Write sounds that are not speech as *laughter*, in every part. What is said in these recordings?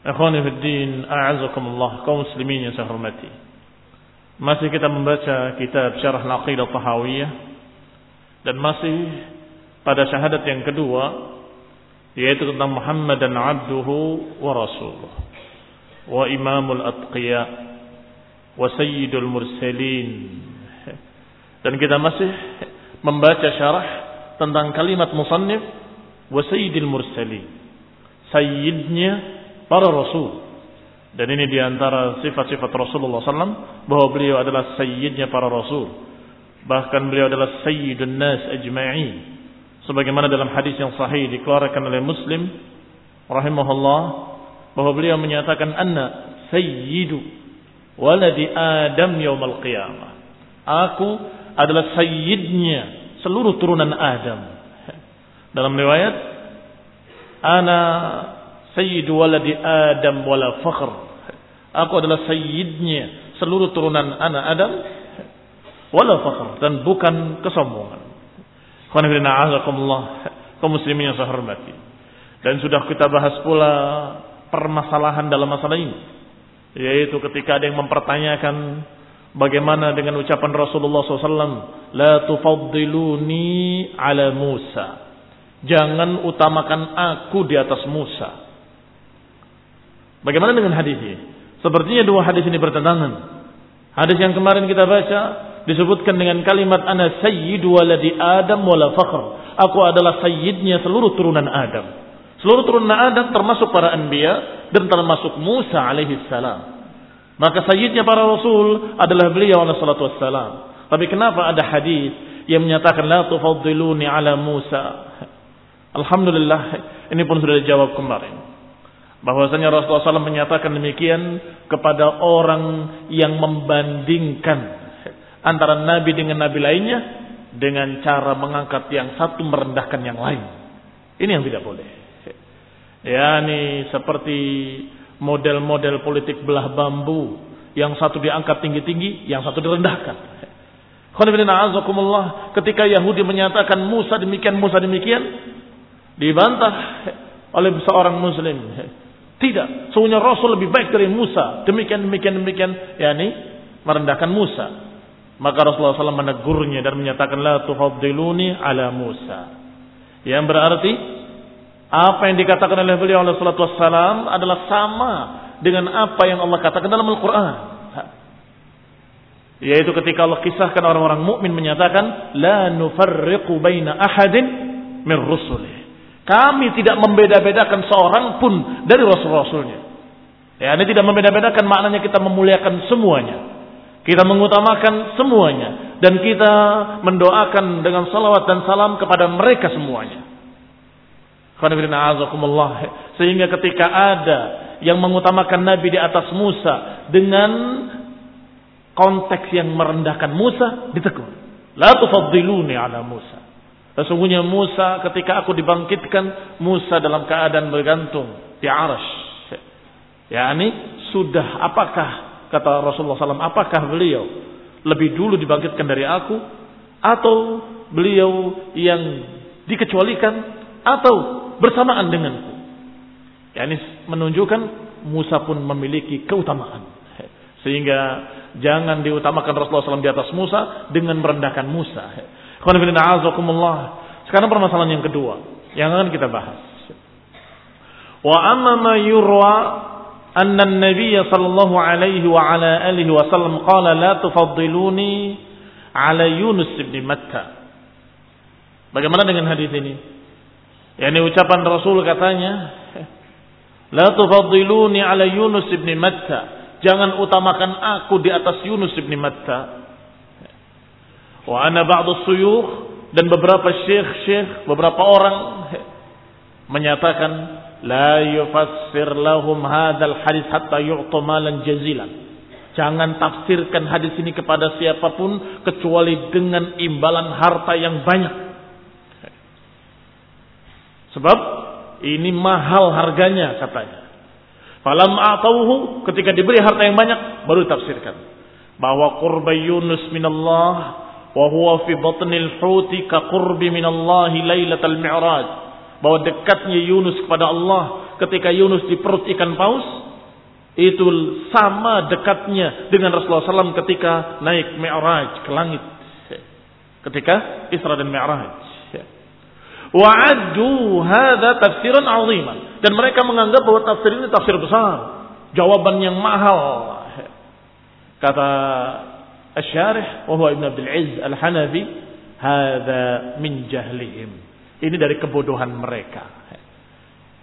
Ikhwani fi din, a'azakumullah, kaum muslimin yang saya hormati. Masih kita membaca kitab Syarah Al-Aqidah Tahawiyah dan masih pada syahadat yang kedua yaitu tentang Muhammad dan abduhu wa rasuluh wa imamul atqiya wa sayyidul mursalin. Dan kita masih membaca syarah tentang kalimat musannif wa sayyidil mursalin. Sayyidnya para rasul. Dan ini di antara sifat-sifat Rasulullah SAW bahwa beliau adalah sayyidnya para rasul. Bahkan beliau adalah sayyidun nas ajma'in. Sebagaimana dalam hadis yang sahih dikeluarkan oleh Muslim rahimahullah bahwa beliau menyatakan anna sayyidu waladi Adam yaumal qiyamah. Aku adalah sayyidnya seluruh turunan Adam. *laughs* Dalam riwayat ana sayyidu waladi Adam wala fakhr. Aku adalah sayyidnya seluruh turunan anak Adam wala fakhr dan bukan kesombongan. Kaum muslimin yang saya hormati. Dan sudah kita bahas pula permasalahan dalam masalah ini. Yaitu ketika ada yang mempertanyakan bagaimana dengan ucapan Rasulullah SAW. La tufaddiluni ala Musa. Jangan utamakan aku di atas Musa. Bagaimana dengan hadis ini? Sepertinya dua hadis ini bertentangan. Hadis yang kemarin kita baca disebutkan dengan kalimat ana sayyidu waladi Adam wala fakhr. Aku adalah sayyidnya seluruh turunan Adam. Seluruh turunan Adam termasuk para anbiya dan termasuk Musa alaihi salam. Maka sayyidnya para rasul adalah beliau alaihi salatu wassalam. Tapi kenapa ada hadis yang menyatakan la tufaddiluni ala Musa? Alhamdulillah ini pun sudah dijawab kemarin bahwasanya Rasulullah SAW menyatakan demikian kepada orang yang membandingkan antara nabi dengan nabi lainnya dengan cara mengangkat yang satu merendahkan yang lain. Ini yang tidak boleh. Ya, ini seperti model-model politik belah bambu yang satu diangkat tinggi-tinggi, yang satu direndahkan. Ketika Yahudi menyatakan Musa demikian, Musa demikian, dibantah oleh seorang Muslim. Tidak, sungguhnya Rasul lebih baik dari Musa. Demikian, demikian, demikian. Ya ini merendahkan Musa. Maka Rasulullah SAW menegurnya dan menyatakan la tufaddiluni ala Musa. Yang berarti apa yang dikatakan oleh beliau oleh salatu wassalam adalah sama dengan apa yang Allah katakan dalam Al-Quran. Yaitu ketika Allah kisahkan orang-orang mukmin menyatakan la nufarriqu baina ahadin min rusulih. Kami tidak membeda-bedakan seorang pun dari rasul-rasulnya. Ya, ini tidak membeda-bedakan maknanya kita memuliakan semuanya. Kita mengutamakan semuanya dan kita mendoakan dengan salawat dan salam kepada mereka semuanya. Sehingga ketika ada yang mengutamakan Nabi di atas Musa dengan konteks yang merendahkan Musa ditegur. La tufaddiluni ala Musa. Sesungguhnya Musa ketika aku dibangkitkan Musa dalam keadaan bergantung di. Ya ini sudah apakah kata Rasulullah SAW apakah beliau lebih dulu dibangkitkan dari aku atau beliau yang dikecualikan atau bersamaan denganku. Ya, ini menunjukkan Musa pun memiliki keutamaan. Sehingga jangan diutamakan Rasulullah SAW di atas Musa dengan merendahkan Musa. Sekarang permasalahan yang kedua yang akan kita bahas. Wa amma ma yurwa anna an-nabiy sallallahu alaihi wa ala alihi wasallam qala la tufaddiluni ala Yunus bin Matta. Bagaimana dengan hadis ini? Yani ucapan Rasul katanya, *laughs* La tufaddiluni ala Yunus ibn Matta. Jangan utamakan aku di atas Yunus ibn Matta. Wa ana ba'du suyukh dan beberapa syekh-syekh, beberapa orang menyatakan la yufassir lahum hadzal hadis hatta yu'ta malan jazilan. Jangan tafsirkan hadis ini kepada siapa pun kecuali dengan imbalan harta yang banyak. Sebab ini mahal harganya katanya. Falam atauhu ketika diberi harta yang banyak baru tafsirkan bahwa qurba Yunus minallah huwa fi batnil huti ka qurbi minallahi lailatal mi'raj. Bahwa dekatnya Yunus kepada Allah ketika Yunus di perut ikan paus itu sama dekatnya dengan Rasulullah SAW ketika naik Mi'raj ke langit. Ketika Isra dan Mi'raj. Wa'addu hadza tafsiran 'aziman dan mereka menganggap bahwa tafsir ini tafsir besar, jawaban yang mahal. Kata Asy-Syarih Ibn Abdul Izz Al-Hanafi, hadza min jahlihim. Ini dari kebodohan mereka.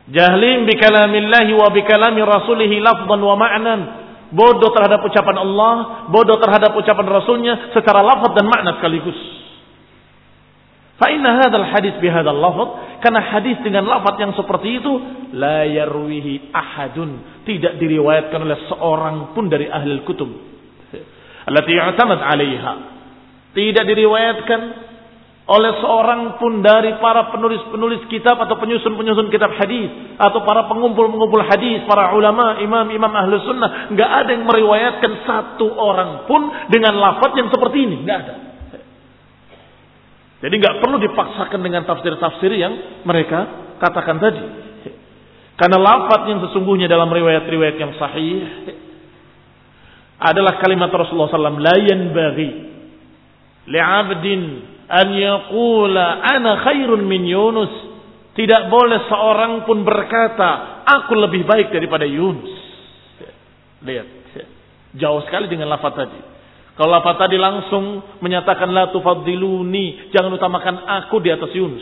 Jahlim bi kalamillahi wa bi kalami rasulih lafdhan wa ma'nan. Bodoh terhadap ucapan Allah, bodoh terhadap ucapan Rasulnya secara lafaz dan makna sekaligus. Fa inna hadzal hadis bihadzal lafaz karena hadis dengan lafaz yang seperti itu la yarwihi ahadun tidak diriwayatkan oleh seorang pun dari ahli kutub allati yu'tamad 'alaiha tidak diriwayatkan oleh seorang pun dari para penulis-penulis kitab atau penyusun-penyusun kitab hadis atau para pengumpul-pengumpul hadis, para ulama, imam-imam ahlu sunnah, nggak ada yang meriwayatkan satu orang pun dengan lafaz yang seperti ini, nggak ada. Jadi nggak perlu dipaksakan dengan tafsir-tafsir yang mereka katakan tadi. Karena lafaz yang sesungguhnya dalam riwayat-riwayat yang sahih adalah kalimat Rasulullah SAW la yanbaghi li'abdin an yaqula ana khairun min Yunus tidak boleh seorang pun berkata aku lebih baik daripada Yunus lihat jauh sekali dengan lafaz tadi kalau lafaz tadi langsung menyatakan la tufaddiluni, jangan utamakan aku di atas Yunus.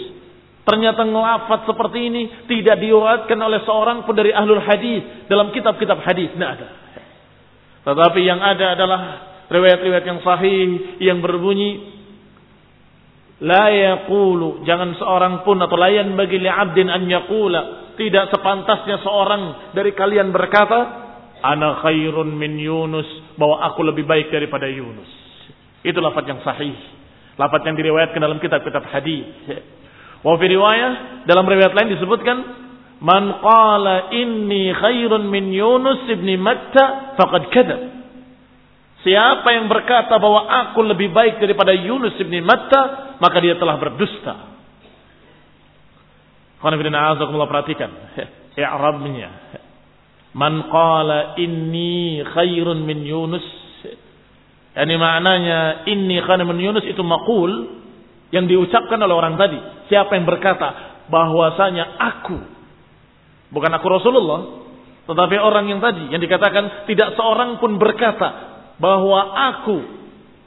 Ternyata ngelafat seperti ini tidak diriwayatkan oleh seorang pun dari ahlul hadis dalam kitab-kitab hadis, tidak ada. Tetapi yang ada adalah riwayat-riwayat yang sahih yang berbunyi la yaqulu jangan seorang pun atau layan bagi li'abdin an yaqula tidak sepantasnya seorang dari kalian berkata ana khairun min Yunus bahwa aku lebih baik daripada Yunus. Itu lafaz yang sahih. Lafaz yang diriwayatkan dalam kitab-kitab hadis. Wa fi riwayah dalam riwayat lain disebutkan man qala inni khairun min Yunus ibn Matta faqad kadzab. Siapa yang berkata bahwa aku lebih baik daripada Yunus ibn Matta, maka dia telah berdusta. Khana perhatikan. *laughs* I'rabnya. Man qala inni khairun min Yunus. Yani maknanya inni khairun min Yunus itu makul yang diucapkan oleh orang tadi. Siapa yang berkata bahwasanya aku bukan aku Rasulullah, tetapi orang yang tadi yang dikatakan tidak seorang pun berkata bahwa aku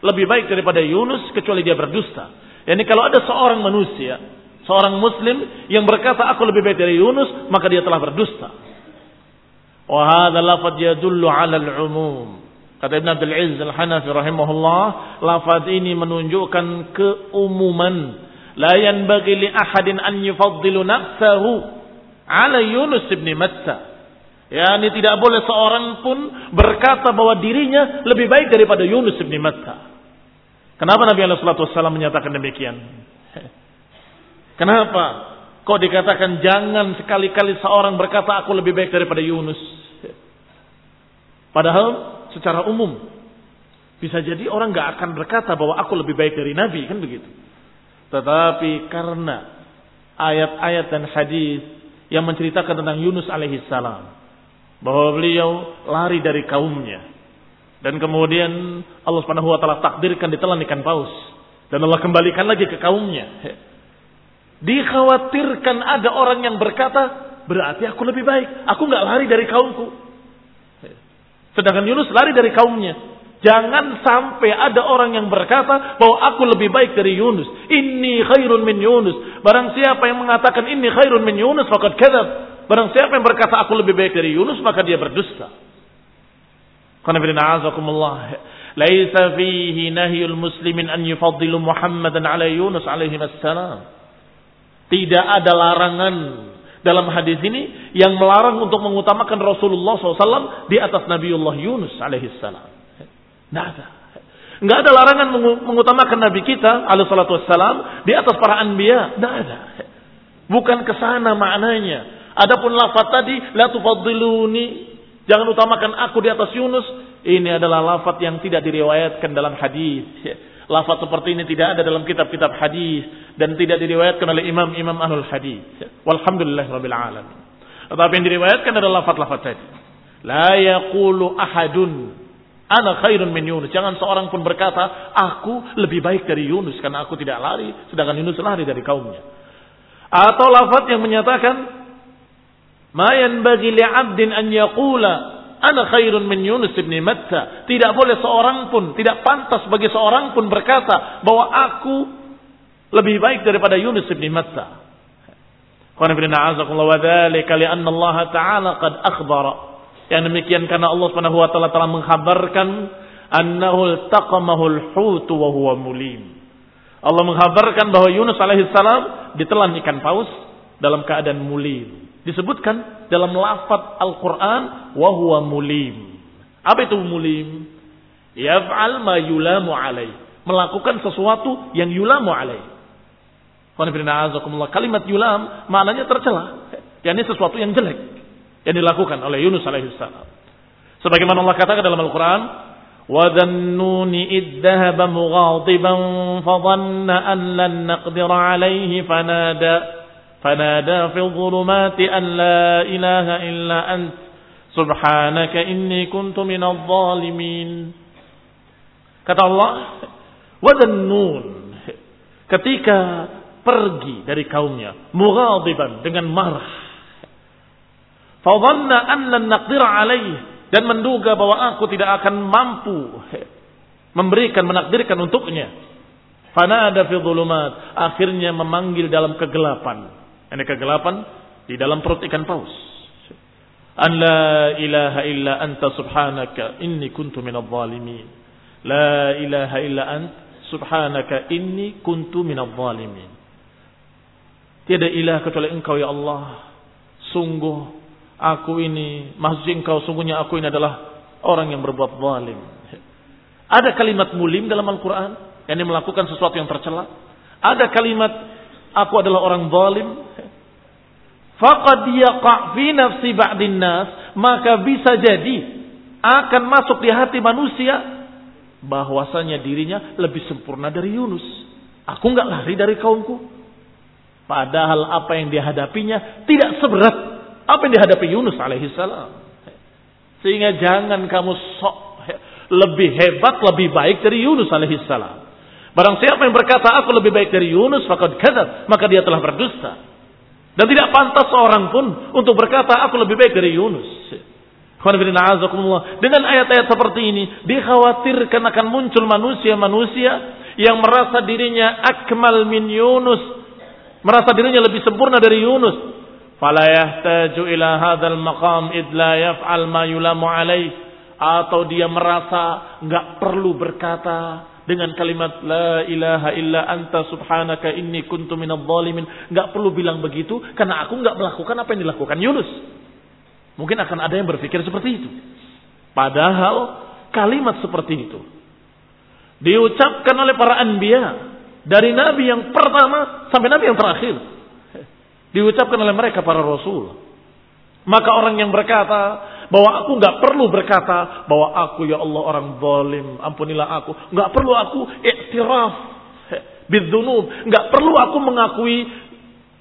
lebih baik daripada Yunus kecuali dia berdusta. Yani kalau ada seorang manusia, seorang muslim yang berkata aku lebih baik dari Yunus, maka dia telah berdusta. Al-umum. Kata Ibn Abdul Aziz Al-Hanafi rahimahullah, lafaz ini menunjukkan keumuman. La yanbaghi li ahadin an yufaddilu nafsahu 'ala Yunus ibn Matta. Ya, ini tidak boleh seorang pun berkata bahwa dirinya lebih baik daripada Yunus ibn Matta. Kenapa Nabi Allah Wasallam menyatakan demikian? *laughs* Kenapa? Kok dikatakan jangan sekali-kali seorang berkata aku lebih baik daripada Yunus. *laughs* Padahal secara umum bisa jadi orang nggak akan berkata bahwa aku lebih baik dari Nabi kan begitu. Tetapi karena ayat-ayat dan hadis yang menceritakan tentang Yunus alaihissalam bahwa beliau lari dari kaumnya dan kemudian Allah Subhanahu wa taala takdirkan ditelan ikan paus dan Allah kembalikan lagi ke kaumnya. Dikhawatirkan ada orang yang berkata, berarti aku lebih baik. Aku nggak lari dari kaumku. Sedangkan Yunus lari dari kaumnya. Jangan sampai ada orang yang berkata bahwa aku lebih baik dari Yunus. Ini khairun min Yunus. Barang siapa yang mengatakan ini khairun min Yunus, fakat kadzab. Barang siapa yang berkata aku lebih baik dari Yunus, maka dia berdusta. Karena Laisa fihi nahyul muslimin an yufaddilu Muhammadan ala Yunus alaihi wassalam. Tidak ada larangan dalam hadis ini yang melarang untuk mengutamakan Rasulullah SAW di atas Nabiullah Yunus alaihissalam. Tidak ada. Nggak ada larangan mengutamakan Nabi kita alaihissalatu wassalam di atas para anbiya. Tidak ada. Bukan ke sana maknanya. Adapun lafaz tadi, la tufaddiluni. Jangan utamakan aku di atas Yunus. Ini adalah lafaz yang tidak diriwayatkan dalam hadis. Lafaz seperti ini tidak ada dalam kitab-kitab hadis dan tidak diriwayatkan oleh imam-imam ahlul hadis. Walhamdulillah rabbil alamin. Tetapi yang diriwayatkan adalah lafaz-lafaz tadi. La yaqulu ahadun ana khairun min Yunus. Jangan seorang pun berkata, aku lebih baik dari Yunus karena aku tidak lari, sedangkan Yunus lari dari kaumnya. Atau lafaz yang menyatakan, ma yanbaghi li'abdin an yaqula Ana khairun min Yunus ibn Matta. Tidak boleh seorang pun, tidak pantas bagi seorang pun berkata bahwa aku lebih baik daripada Yunus ibn Matta. Qana bin a'azakumullah wa dzalika li'anna Allah Ta'ala qad akhbara. Yang demikian karena Allah Subhanahu wa taala telah mengkhabarkan annahu iltaqamahu al-hut wa huwa mulim. Allah mengkhabarkan bahwa Yunus alaihissalam ditelan ikan paus dalam keadaan mulim disebutkan dalam lafaz Al-Qur'an wa huwa mulim. Apa itu mulim? Yaf'al ma yulamu alai. Melakukan sesuatu yang yulamu alai. Kalimat yulam maknanya tercela. yakni sesuatu yang jelek yang dilakukan oleh Yunus alaihissalam. Sebagaimana Allah katakan dalam Al-Qur'an, وَذَنُّونِ إِذْ ذَهَبَ مُغَاضِبًا فَظَنَّ أَن لَّن نَّقْدِرَ عَلَيْهِ فَنَادَى فنادى في الظلمات أن لا إله إلا أنت سبحانك إني كنت من الظالمين kata Allah wadannun ketika pergi dari kaumnya mughadiban dengan marah fadhanna an lan naqdir alaih dan menduga bahwa aku tidak akan mampu memberikan menakdirkan untuknya fanada fi dhulumat akhirnya memanggil dalam kegelapan ini kegelapan di dalam perut ikan paus. An la ilaha illa anta subhanaka inni kuntu minadh zalimin. La ilaha illa ant subhanaka inni kuntu minadh. Tiada ilah kecuali engkau ya Allah. Sungguh aku ini, maksud engkau sungguhnya aku ini adalah orang yang berbuat zalim. Ada kalimat mulim dalam Al-Quran, yang melakukan sesuatu yang tercela. Ada kalimat aku adalah orang zalim, faqad yaqa' fi nafsi ba'din nas, maka bisa jadi akan masuk di hati manusia bahwasanya dirinya lebih sempurna dari Yunus. Aku nggak lari dari kaumku. Padahal apa yang dihadapinya tidak seberat apa yang dihadapi Yunus alaihissalam. Sehingga jangan kamu sok lebih hebat, lebih baik dari Yunus alaihissalam. Barang siapa yang berkata aku lebih baik dari Yunus, maka dia telah berdusta. Dan tidak pantas seorang pun untuk berkata aku lebih baik dari Yunus. Dengan ayat-ayat seperti ini dikhawatirkan akan muncul manusia-manusia yang merasa dirinya akmal min Yunus, merasa dirinya lebih sempurna dari Yunus. Fala yahtaju ila hadzal maqam id la yaf'al ma yulamu alaih. Atau dia merasa nggak perlu berkata dengan kalimat la ilaha illa anta subhanaka inni kuntu minadh dhalimin. Nggak perlu bilang begitu karena aku nggak melakukan apa yang dilakukan Yunus. Mungkin akan ada yang berpikir seperti itu. Padahal kalimat seperti itu diucapkan oleh para anbiya dari nabi yang pertama sampai nabi yang terakhir Diucapkan oleh mereka para rasul. Maka orang yang berkata bahwa aku nggak perlu berkata bahwa aku ya Allah orang zalim, ampunilah aku. Nggak perlu aku iktiraf bidzunub, nggak perlu aku mengakui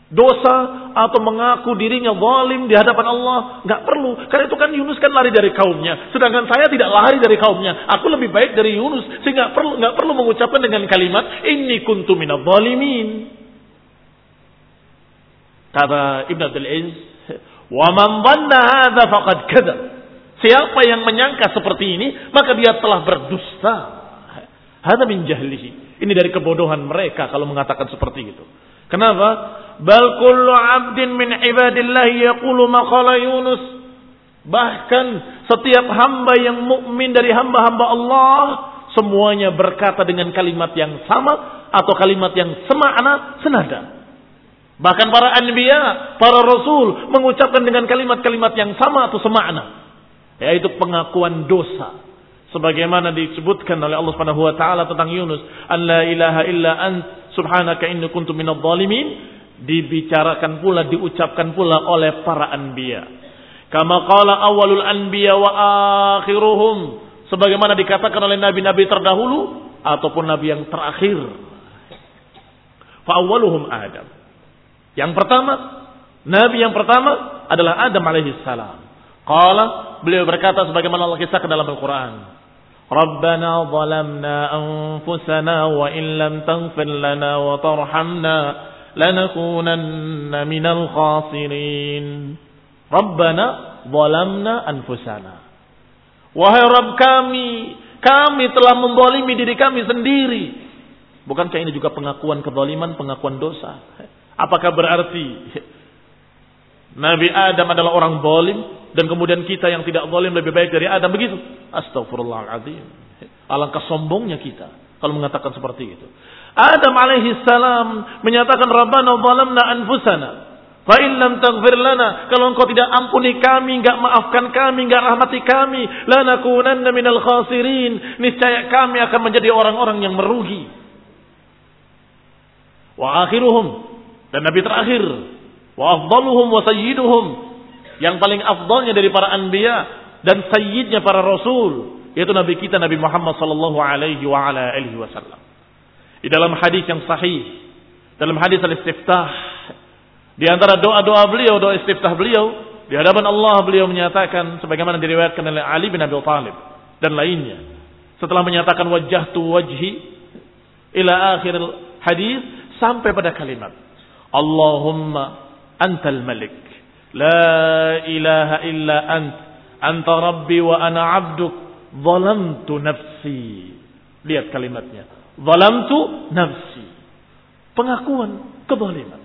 dosa atau mengaku dirinya zalim di hadapan Allah. Nggak perlu. Karena itu kan Yunus kan lari dari kaumnya. Sedangkan saya tidak lari dari kaumnya. Aku lebih baik dari Yunus. Sehingga perlu nggak perlu mengucapkan dengan kalimat ini kuntu zalimin Kata Ibn Abdul Aziz, "Wa man dhanna hadza faqad kadzab." Siapa yang menyangka seperti ini, maka dia telah berdusta. Hadza min jahlihi. Ini dari kebodohan mereka kalau mengatakan seperti itu. Kenapa? Bal kullu 'abdin min ibadillah yaqulu maqala Yunus. Bahkan setiap hamba yang mukmin dari hamba-hamba Allah semuanya berkata dengan kalimat yang sama atau kalimat yang semakna senada. Bahkan para anbiya, para rasul mengucapkan dengan kalimat-kalimat yang sama atau semakna. Yaitu pengakuan dosa. Sebagaimana disebutkan oleh Allah Subhanahu wa taala tentang Yunus, "An la ilaha illa ant subhanaka inni kuntu minadh dhalimin." Dibicarakan pula, diucapkan pula oleh para anbiya. Kama qala awalul anbiya wa akhiruhum. Sebagaimana dikatakan oleh nabi-nabi terdahulu ataupun nabi yang terakhir. Fa awwaluhum Adam. Yang pertama, nabi yang pertama adalah Adam alaihi salam. Qala, beliau berkata sebagaimana Allah kisahkan dalam Al-Qur'an. Rabbana zalamna anfusana wa in lam taghfir lana wa tarhamna lanakunanna minal khasirin. Rabbana zalamna anfusana. Wahai Rabb kami, kami telah membolimi diri kami sendiri. Bukankah ini juga pengakuan kezaliman, pengakuan dosa? Apakah berarti Nabi Adam adalah orang zalim dan kemudian kita yang tidak zalim lebih baik dari Adam begitu? Astagfirullahaladzim. Alangkah sombongnya kita kalau mengatakan seperti itu. Adam alaihi salam menyatakan Rabbana zalamna anfusana. Fa in lam taghfir lana, kalau engkau tidak ampuni kami, enggak maafkan kami, enggak rahmati kami, lanakunanna minal khasirin. Niscaya kami akan menjadi orang-orang yang merugi. Wa akhiruhum dan nabi terakhir wa afdaluhum wa sayyiduhum yang paling afdalnya dari para anbiya dan sayyidnya para rasul yaitu nabi kita Nabi Muhammad sallallahu alaihi wa ala alihi wasallam. Di dalam hadis yang sahih, dalam hadis al-istiftah di antara doa-doa beliau, doa istiftah beliau di hadapan Allah beliau menyatakan sebagaimana diriwayatkan oleh Ali bin Abi Thalib dan lainnya. Setelah menyatakan wajah tu wajhi ila akhir hadis sampai pada kalimat Allahumma antal malik. La ilaha illa ant. Anta rabbi wa ana abduk. Zalamtu nafsi. Lihat kalimatnya. Zalamtu nafsi. Pengakuan kezaliman.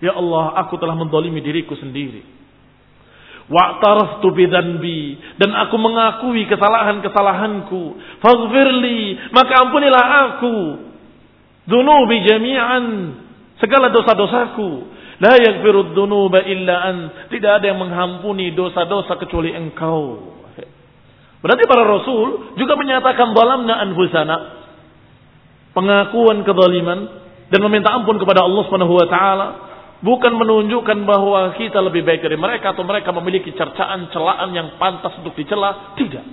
Ya Allah, aku telah mendolimi diriku sendiri. Wa'taraftu bidanbi. Dan aku mengakui kesalahan-kesalahanku. Faghfirli. Maka ampunilah aku. Dunubi jami'an segala dosa-dosaku. La yaghfirud dunuba illa an. Tidak ada yang mengampuni dosa-dosa kecuali engkau. Berarti para rasul juga menyatakan balamna anfusana. Pengakuan kezaliman dan meminta ampun kepada Allah Subhanahu wa taala bukan menunjukkan bahwa kita lebih baik dari mereka atau mereka memiliki cercaan celaan yang pantas untuk dicela, tidak.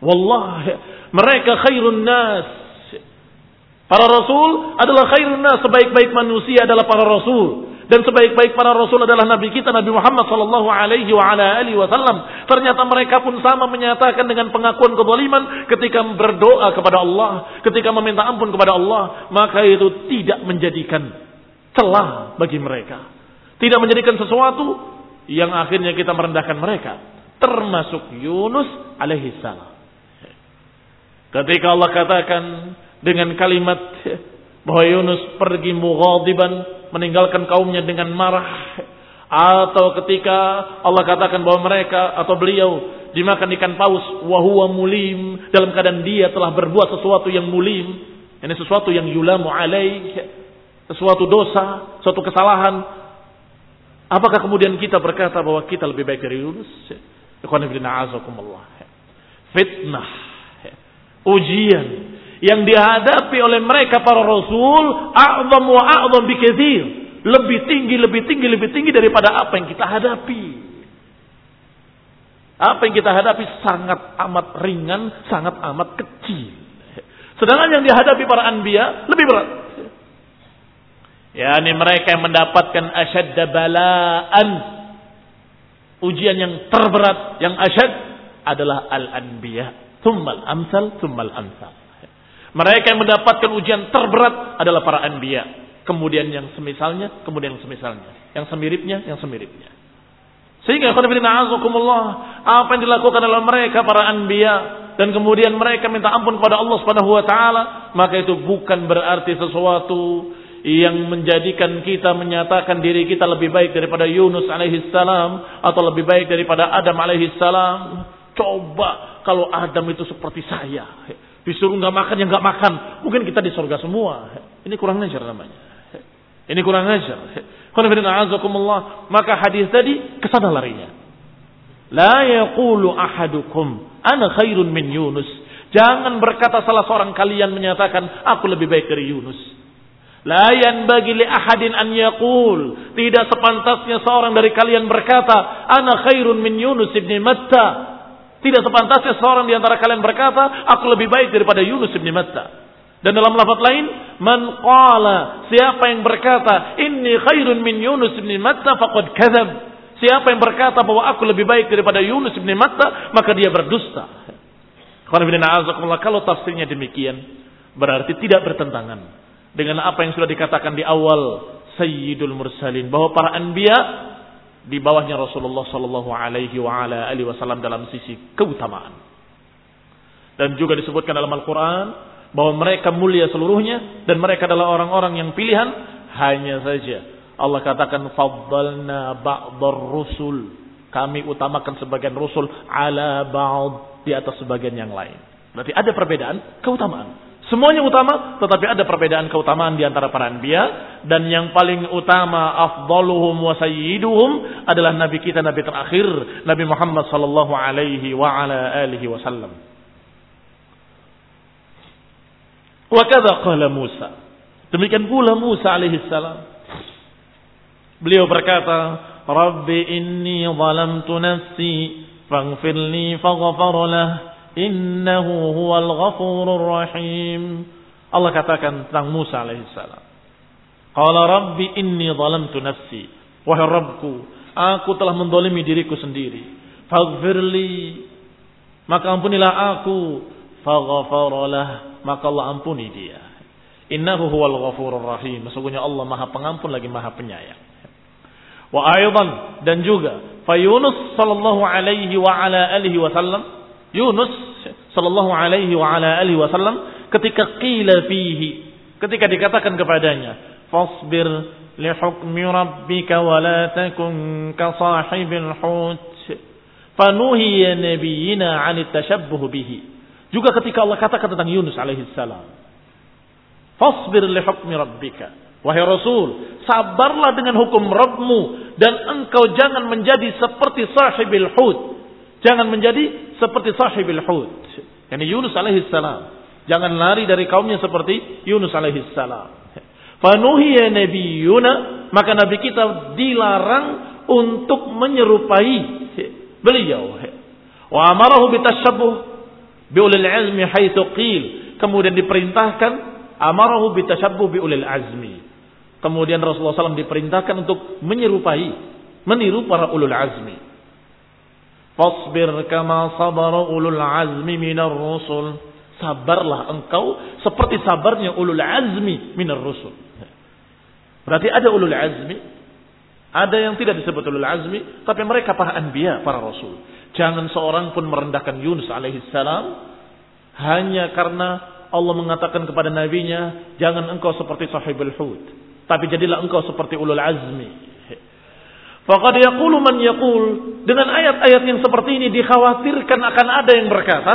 Wallahi mereka khairun nas Para rasul adalah khairun nas, sebaik-baik manusia adalah para rasul. Dan sebaik-baik para rasul adalah Nabi kita Nabi Muhammad sallallahu alaihi wa ala alihi wasallam. Ternyata mereka pun sama menyatakan dengan pengakuan kezaliman ketika berdoa kepada Allah, ketika meminta ampun kepada Allah, maka itu tidak menjadikan celah bagi mereka. Tidak menjadikan sesuatu yang akhirnya kita merendahkan mereka, termasuk Yunus alaihi salam. Ketika Allah katakan dengan kalimat bahwa Yunus pergi mughadiban meninggalkan kaumnya dengan marah Atau ketika Allah katakan bahwa mereka atau beliau dimakan ikan paus wahwa mulim dalam keadaan dia telah berbuat sesuatu yang mulim. Ini sesuatu yang yulamu alaih, sesuatu dosa, suatu kesalahan. Apakah kemudian kita berkata bahwa kita lebih baik dari Yunus? Fitnah, ujian yang dihadapi oleh mereka para rasul, a'zam wa a'zam bikethir lebih tinggi, lebih tinggi, lebih tinggi daripada apa yang kita hadapi. Apa yang kita hadapi sangat amat ringan, sangat amat kecil. Sedangkan yang dihadapi para anbiya lebih berat. Ya, ini mereka yang mendapatkan asyadda balaan. Ujian yang terberat, yang asyad adalah al-anbiya. Thummal amsal, thummal amsal. Mereka yang mendapatkan ujian terberat adalah para anbiya kemudian yang semisalnya, kemudian yang semisalnya, yang semiripnya, yang semiripnya. Sehingga apa yang dilakukan oleh mereka para anbiya dan kemudian mereka minta ampun kepada Allah Subhanahu wa taala, maka itu bukan berarti sesuatu yang menjadikan kita menyatakan diri kita lebih baik daripada Yunus alaihi salam atau lebih baik daripada Adam alaihi salam. Coba kalau Adam itu seperti saya, disuruh nggak makan yang nggak makan, mungkin kita di surga semua. Ini kurang ajar namanya. Ini kurang ajar. Maka hadis tadi ke sana larinya. La yaqulu ahadukum ana khairun min Yunus. Jangan berkata salah seorang kalian menyatakan aku lebih baik dari Yunus. La yanbaghi li ahadin an yaqul. Tidak sepantasnya seorang dari kalian berkata ana khairun min Yunus ibn Matta. Tidak sepantasnya seorang di antara kalian berkata aku lebih baik daripada Yunus ibn Matta. Dan dalam lafaz lain, man qala, siapa yang berkata, inni khairun min Yunus bin Matta faqad kadzab. Siapa yang berkata bahwa aku lebih baik daripada Yunus bin Matta, maka dia berdusta. Kalau tafsirnya demikian, berarti tidak bertentangan dengan apa yang sudah dikatakan di awal Sayyidul Mursalin bahwa para anbiya di bawahnya Rasulullah sallallahu alaihi wasallam dalam sisi keutamaan. Dan juga disebutkan dalam Al-Qur'an bahwa mereka mulia seluruhnya dan mereka adalah orang-orang yang pilihan. Hanya saja Allah katakan faddalna ba'dar rusul. Kami utamakan sebagian rusul ala ba'd di atas sebagian yang lain. Berarti ada perbedaan keutamaan semuanya utama tetapi ada perbedaan keutamaan di antara para anbiya dan yang paling utama afdaluhum wa sayyiduhum adalah nabi kita nabi terakhir Nabi Muhammad sallallahu alaihi wa ala alihi wasallam Wa kadza qala Musa. Demikian pula Musa alaihi salam. Beliau berkata, "Rabbi inni zalamtu nafsi faghfirli faghfar lah innahu huwal ghafurur rahim." Allah katakan tentang Musa alaihi salam. Qala Rabbi inni zalamtu nafsi. Wahai Rabbku, aku telah mendolimi diriku sendiri. Faghfirli. Maka ampunilah aku. Faghfaralah maka Allah ampuni dia. Innahu huwal ghafurur rahim. Sesungguhnya Allah Maha Pengampun lagi Maha Penyayang. Wa aidan dan juga fa Yunus sallallahu alaihi wa ala alihi wasallam Yunus sallallahu alaihi wa ala alihi wasallam ketika qila fihi ketika dikatakan kepadanya fasbir li hukmi rabbika wa la takun ka sahibil hut fanuhiya nabiyina 'an tashabbuh bihi juga ketika Allah katakan tentang Yunus alaihissalam. Fasbir li hukmi rabbika. Wahai Rasul, sabarlah dengan hukum Rabbmu dan engkau jangan menjadi seperti sahibil hud. Jangan menjadi seperti sahibil hud. Yani Yunus alaihissalam. Jangan lari dari kaumnya seperti Yunus alaihissalam. Fanuhiya nabiyuna, maka nabi kita dilarang untuk menyerupai beliau. Wa amarahu bitashabbuh biulil azmi haitsu qil. Kemudian diperintahkan amarahu bitashabbuh biulil azmi. Kemudian Rasulullah SAW diperintahkan untuk menyerupai, meniru para ulul azmi. Fasbir kama sabara ulul azmi minar rusul. Sabarlah engkau seperti sabarnya ulul azmi minar rusul. Berarti ada ulul azmi, ada yang tidak disebut ulul azmi, tapi mereka para anbiya, para rasul. Jangan seorang pun merendahkan Yunus alaihissalam hanya karena Allah mengatakan kepada nabinya, jangan engkau seperti sahibul hud, tapi jadilah engkau seperti ulul azmi. Faqad yaqulu man yaqul dengan ayat-ayat yang seperti ini dikhawatirkan akan ada yang berkata,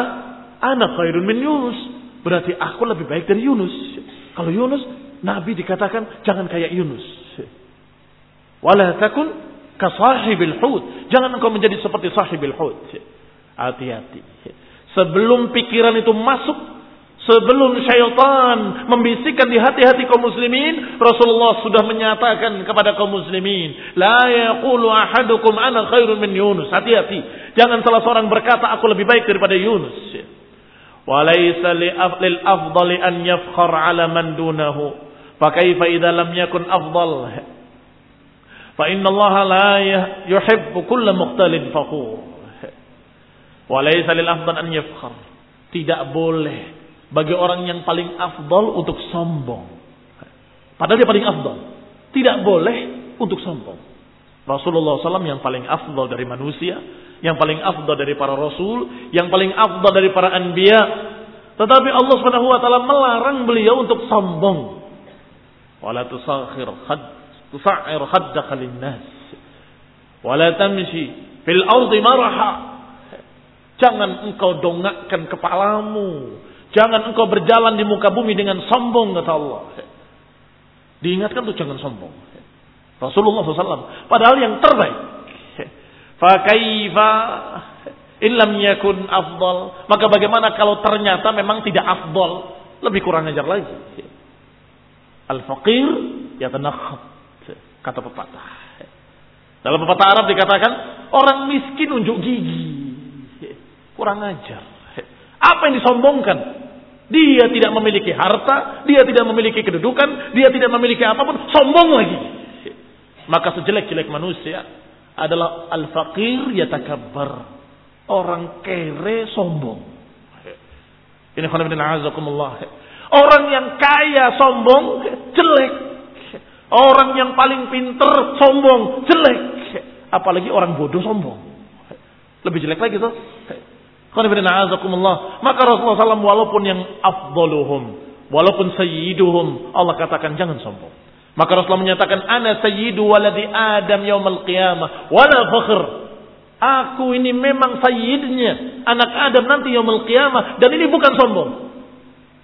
"Ana khairun min Yunus." Berarti aku lebih baik dari Yunus. Kalau Yunus, Nabi dikatakan jangan kayak Yunus. Wala takun ka sahibil hud. Jangan engkau menjadi seperti sahibil hud. Hati-hati. Sebelum pikiran itu masuk Sebelum syaitan membisikkan di hati-hati kaum muslimin, Rasulullah sudah menyatakan kepada kaum muslimin, "La yaqulu ahadukum ana khairun min Yunus." Hati-hati, jangan salah seorang berkata aku lebih baik daripada Yunus. Wa laysa lil afdali an yafkhar 'ala man dunahu. Fa kaifa idza lam yakun afdal? Fa inna Allah la yuhibbu kulla mukhtalin fakhur. Wa laysa lil afdal an yafkhar. Tidak boleh bagi orang yang paling afdol untuk sombong. Padahal dia paling afdol. Tidak boleh untuk sombong. Rasulullah SAW yang paling afdol dari manusia, yang paling afdol dari para rasul, yang paling afdol dari para anbiya. Tetapi Allah Subhanahu wa taala melarang beliau untuk sombong. Wala tusakhir khad tusair khaddaka linnas. Wala tamshi fil ardi maraha. Jangan engkau dongakkan kepalamu Jangan engkau berjalan di muka bumi dengan sombong kata Allah. Diingatkan tuh jangan sombong. Rasulullah SAW. Padahal yang terbaik. Fakaifa illam yakun afdal. Maka bagaimana kalau ternyata memang tidak afdal. Lebih kurang ajar lagi. Al-faqir yatanakhab. Kata pepatah. Dalam pepatah Arab dikatakan orang miskin unjuk gigi. Kurang ajar. Apa yang disombongkan? Dia tidak memiliki harta, dia tidak memiliki kedudukan, dia tidak memiliki apa pun, sombong lagi. Maka sejelek-jelek manusia adalah al-faqir yatakabbar. Orang kere sombong. Ini. Orang yang kaya sombong, jelek. Orang yang paling pinter sombong, jelek. Apalagi orang bodoh sombong. Lebih jelek lagi tuh. Maka Rasulullah SAW walaupun yang afdaluhum, walaupun sayyiduhum, Allah katakan jangan sombong. Maka Rasulullah menyatakan, Ana sayyidu waladi Adam yaumal qiyamah, wala fakhr. Aku ini memang sayyidnya, anak Adam nanti yaumal qiyamah, dan ini bukan sombong.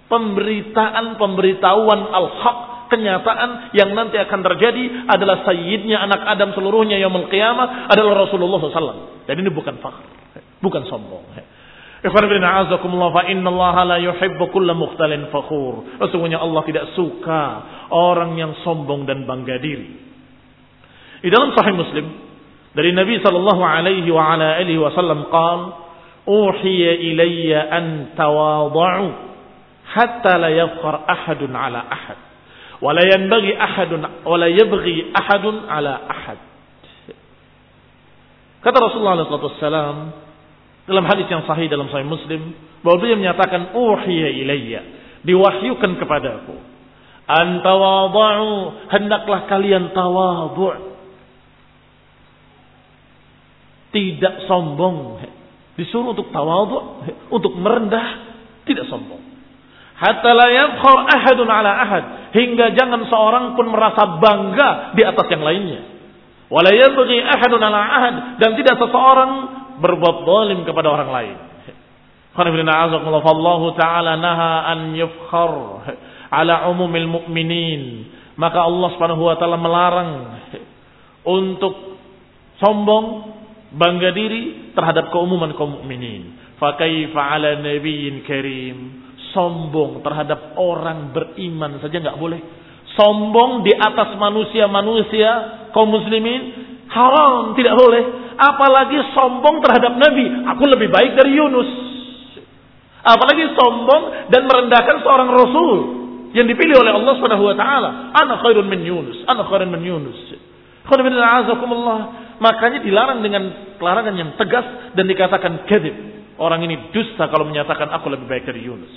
Pemberitaan, pemberitahuan al-haq, kenyataan yang nanti akan terjadi adalah sayyidnya anak Adam seluruhnya yaumul qiyamah adalah Rasulullah SAW. Dan ini bukan fakhr, bukan sombong. Ikhwan a'azakumullah fa Allah la yuhibbu kulla mukhtalin fakhur. Sesungguhnya Allah tidak suka orang yang sombong dan bangga diri. Di dalam sahih Muslim dari Nabi sallallahu alaihi wa ala alihi wasallam qaal uhiya ilayya an tawadhu hatta la yafkhar ahadun ala ahad wa la yanbaghi ahadun wa la yabghi ahadun ala ahad. Kata Rasulullah sallallahu alaihi wasallam dalam hadis yang sahih dalam sahih Muslim bahwa beliau menyatakan uhiya ilayya diwahyukan kepadaku. Antawadhu hendaklah kalian tawadhu tidak sombong. Disuruh untuk tawadhu untuk merendah tidak sombong. Hatta la yadkhur ahadun ala ahad hingga jangan seorang pun merasa bangga di atas yang lainnya. Wala yabghi ahadun ala ahad dan tidak seseorang berbuat zalim kepada orang lain. Allah Ta'ala naha an yufkhar ala umumil mu'minin. Maka Allah Subhanahu wa taala melarang untuk sombong, bangga diri terhadap keumuman kaum mukminin. Fa kaifa ala nabiyyin karim? Sombong terhadap orang beriman saja nggak boleh. Sombong di atas manusia-manusia kaum muslimin Haram, tidak boleh. Apalagi sombong terhadap Nabi. Aku lebih baik dari Yunus. Apalagi sombong dan merendahkan seorang Rasul yang dipilih oleh Allah Subhanahu wa taala. Ana khairun min Yunus, ana khairun min Yunus. Makanya dilarang dengan larangan yang tegas dan dikatakan kadzib. Orang ini dusta kalau menyatakan aku lebih baik dari Yunus.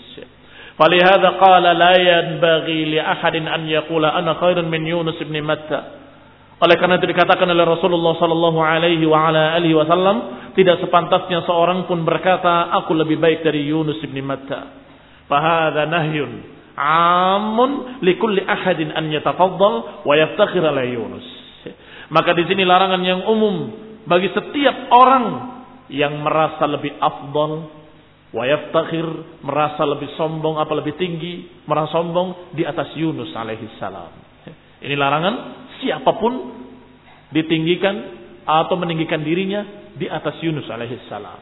Falihada qala la yanbaghi li ahadin an yaqula ana khairun min Yunus ibn Matta. Oleh karena itu dikatakan oleh Rasulullah sallallahu alaihi wasallam, tidak sepantasnya seorang pun berkata, aku lebih baik dari Yunus bin Matta. Fahadha nahyun amun likulli ahadin an yatafaddal wa yaftakhir ala Yunus. Maka di sini larangan yang umum bagi setiap orang yang merasa lebih afdal wa yaftakhir merasa lebih sombong apa lebih tinggi merasa sombong di atas Yunus alaihi salam. Ini larangan siapa pun ditinggikan atau meninggikan dirinya di atas Yunus alaihi salam.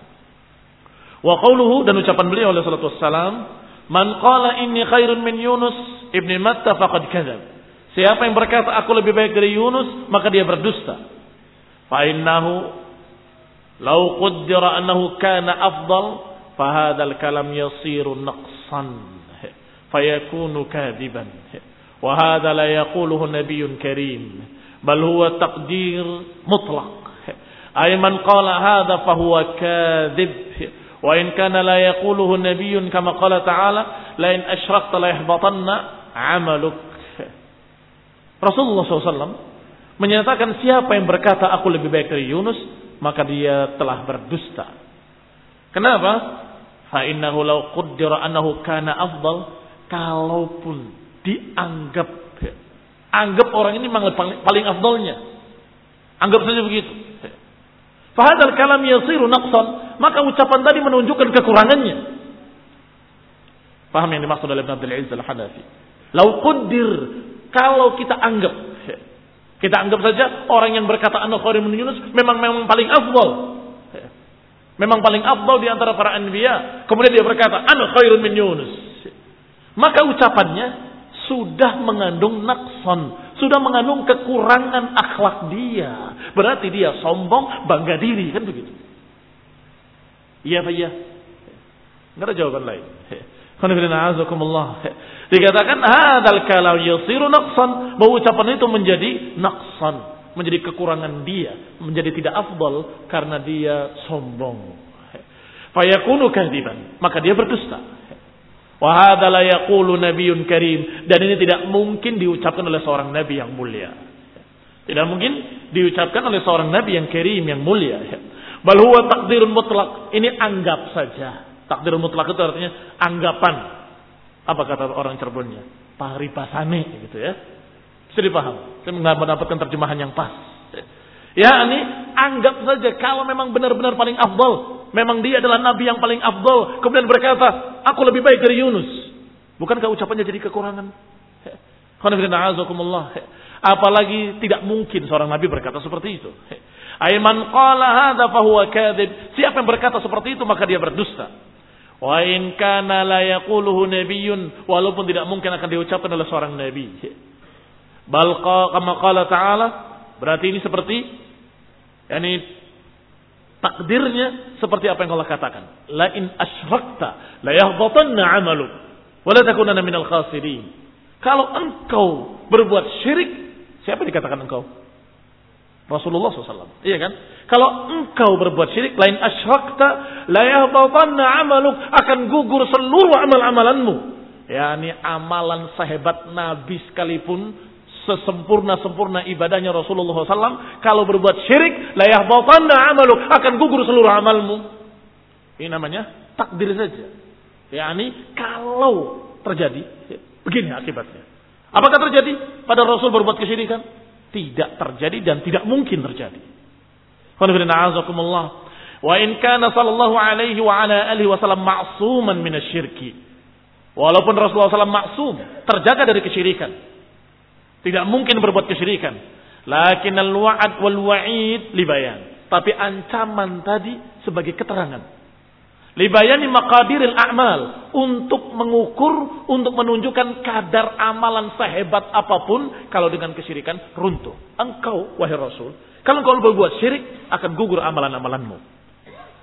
Wa qauluhu dan ucapan beliau oleh salatu wassalam, "Man qala inni khairun min Yunus ibni Matta faqad kadzab." Siapa yang berkata aku lebih baik dari Yunus, maka dia berdusta. Fa innahu law qaddara annahu kana afdal, fa hadzal kalam yasiru naqsan fayakunu kadiban. Karim, bal huwa taqdir mutlaq. Ay man qala hadha fa huwa kadhib. Wa in kana la yaquluhu nabiyyun kama qala ta'ala, la in asyrakta la yahbatanna 'amaluk. Rasulullah SAW menyatakan siapa yang berkata aku lebih baik dari Yunus, maka dia telah berdusta. Kenapa? Fa innahu law qaddara annahu kana afdal, kalaupun dianggap anggap orang ini memang paling, afdalnya. Anggap saja begitu. Fahadal kalam yasiru naqsan, maka ucapan tadi menunjukkan kekurangannya. Paham yang dimaksud oleh Ibn Abdul Aziz Al-Hanafi? Lau qaddir kalau kita anggap, kita anggap saja orang yang berkata anak khairu min Yunus memang memang paling afdal. Memang paling afdal di antara para anbiya. Kemudian dia berkata anak khairu min Yunus. Maka ucapannya sudah mengandung nakson, sudah mengandung kekurangan akhlak dia. Berarti dia sombong, bangga diri, kan begitu. Iya Pak iya. Enggak ada jawaban lain. *laughs* *laughs* Dikatakan hadal kalau yasiru naqsan bahwa ucapan itu menjadi naqsan, menjadi kekurangan dia, menjadi tidak afdal karena dia sombong. *laughs* Fayakunu kadiban, maka dia berdusta. Wa hadza la yaqulu nabiyyun karim dan ini tidak mungkin diucapkan oleh seorang nabi yang mulia. Tidak mungkin diucapkan oleh seorang nabi yang karim yang mulia. Bal huwa mutlak. Ini anggap saja. Takdir mutlak itu artinya anggapan. Apa kata orang Cirebonnya? Paripasane gitu ya. Bisa dipaham. Saya mendapatkan terjemahan yang pas. Ya, ini anggap saja kalau memang benar-benar paling afdal, memang dia adalah nabi yang paling afdal, kemudian berkata, aku lebih baik dari Yunus. Bukankah ucapannya jadi kekurangan? Apalagi tidak mungkin seorang nabi berkata seperti itu. Aiman qala hadza fahuwa. Siapa yang berkata seperti itu maka dia berdusta. Wa in kana la yaquluhu nabiyyun walaupun tidak mungkin akan diucapkan oleh seorang nabi. Bal kama qala ta'ala berarti ini seperti yakni takdirnya seperti apa yang Allah katakan. La in asyrakta la yahbatanna 'amaluk wa la takunanna minal khasirin. Kalau engkau berbuat syirik, siapa dikatakan engkau? Rasulullah SAW. Iya kan? Kalau engkau berbuat syirik, lain asyrakta, layahbatanna amaluk, akan gugur seluruh amal-amalanmu. Ya, ini amalan sehebat Nabi sekalipun, sesempurna-sempurna ibadahnya Rasulullah SAW, kalau berbuat syirik, layahbatanna amaluk, akan gugur seluruh amalmu. Ini namanya takdir saja. Ya, ini kalau terjadi, begini akibatnya. Apakah terjadi pada Rasul berbuat kesyirikan? tidak terjadi dan tidak mungkin terjadi. Wa in kana sallallahu alaihi wa ala alihi wasallam ma'suman minasyirki. Walaupun Rasulullah SAW maksum, terjaga dari kesyirikan. Tidak mungkin berbuat kesyirikan. Lakin al-wa'ad wal wa'id libayan. Tapi ancaman tadi sebagai keterangan Libayani maqadiril a'mal. Untuk mengukur, untuk menunjukkan kadar amalan sehebat apa pun. Kalau dengan kesyirikan runtuh. Engkau, wahai Rasul. Kalau engkau berbuat syirik, akan gugur amalan-amalanmu.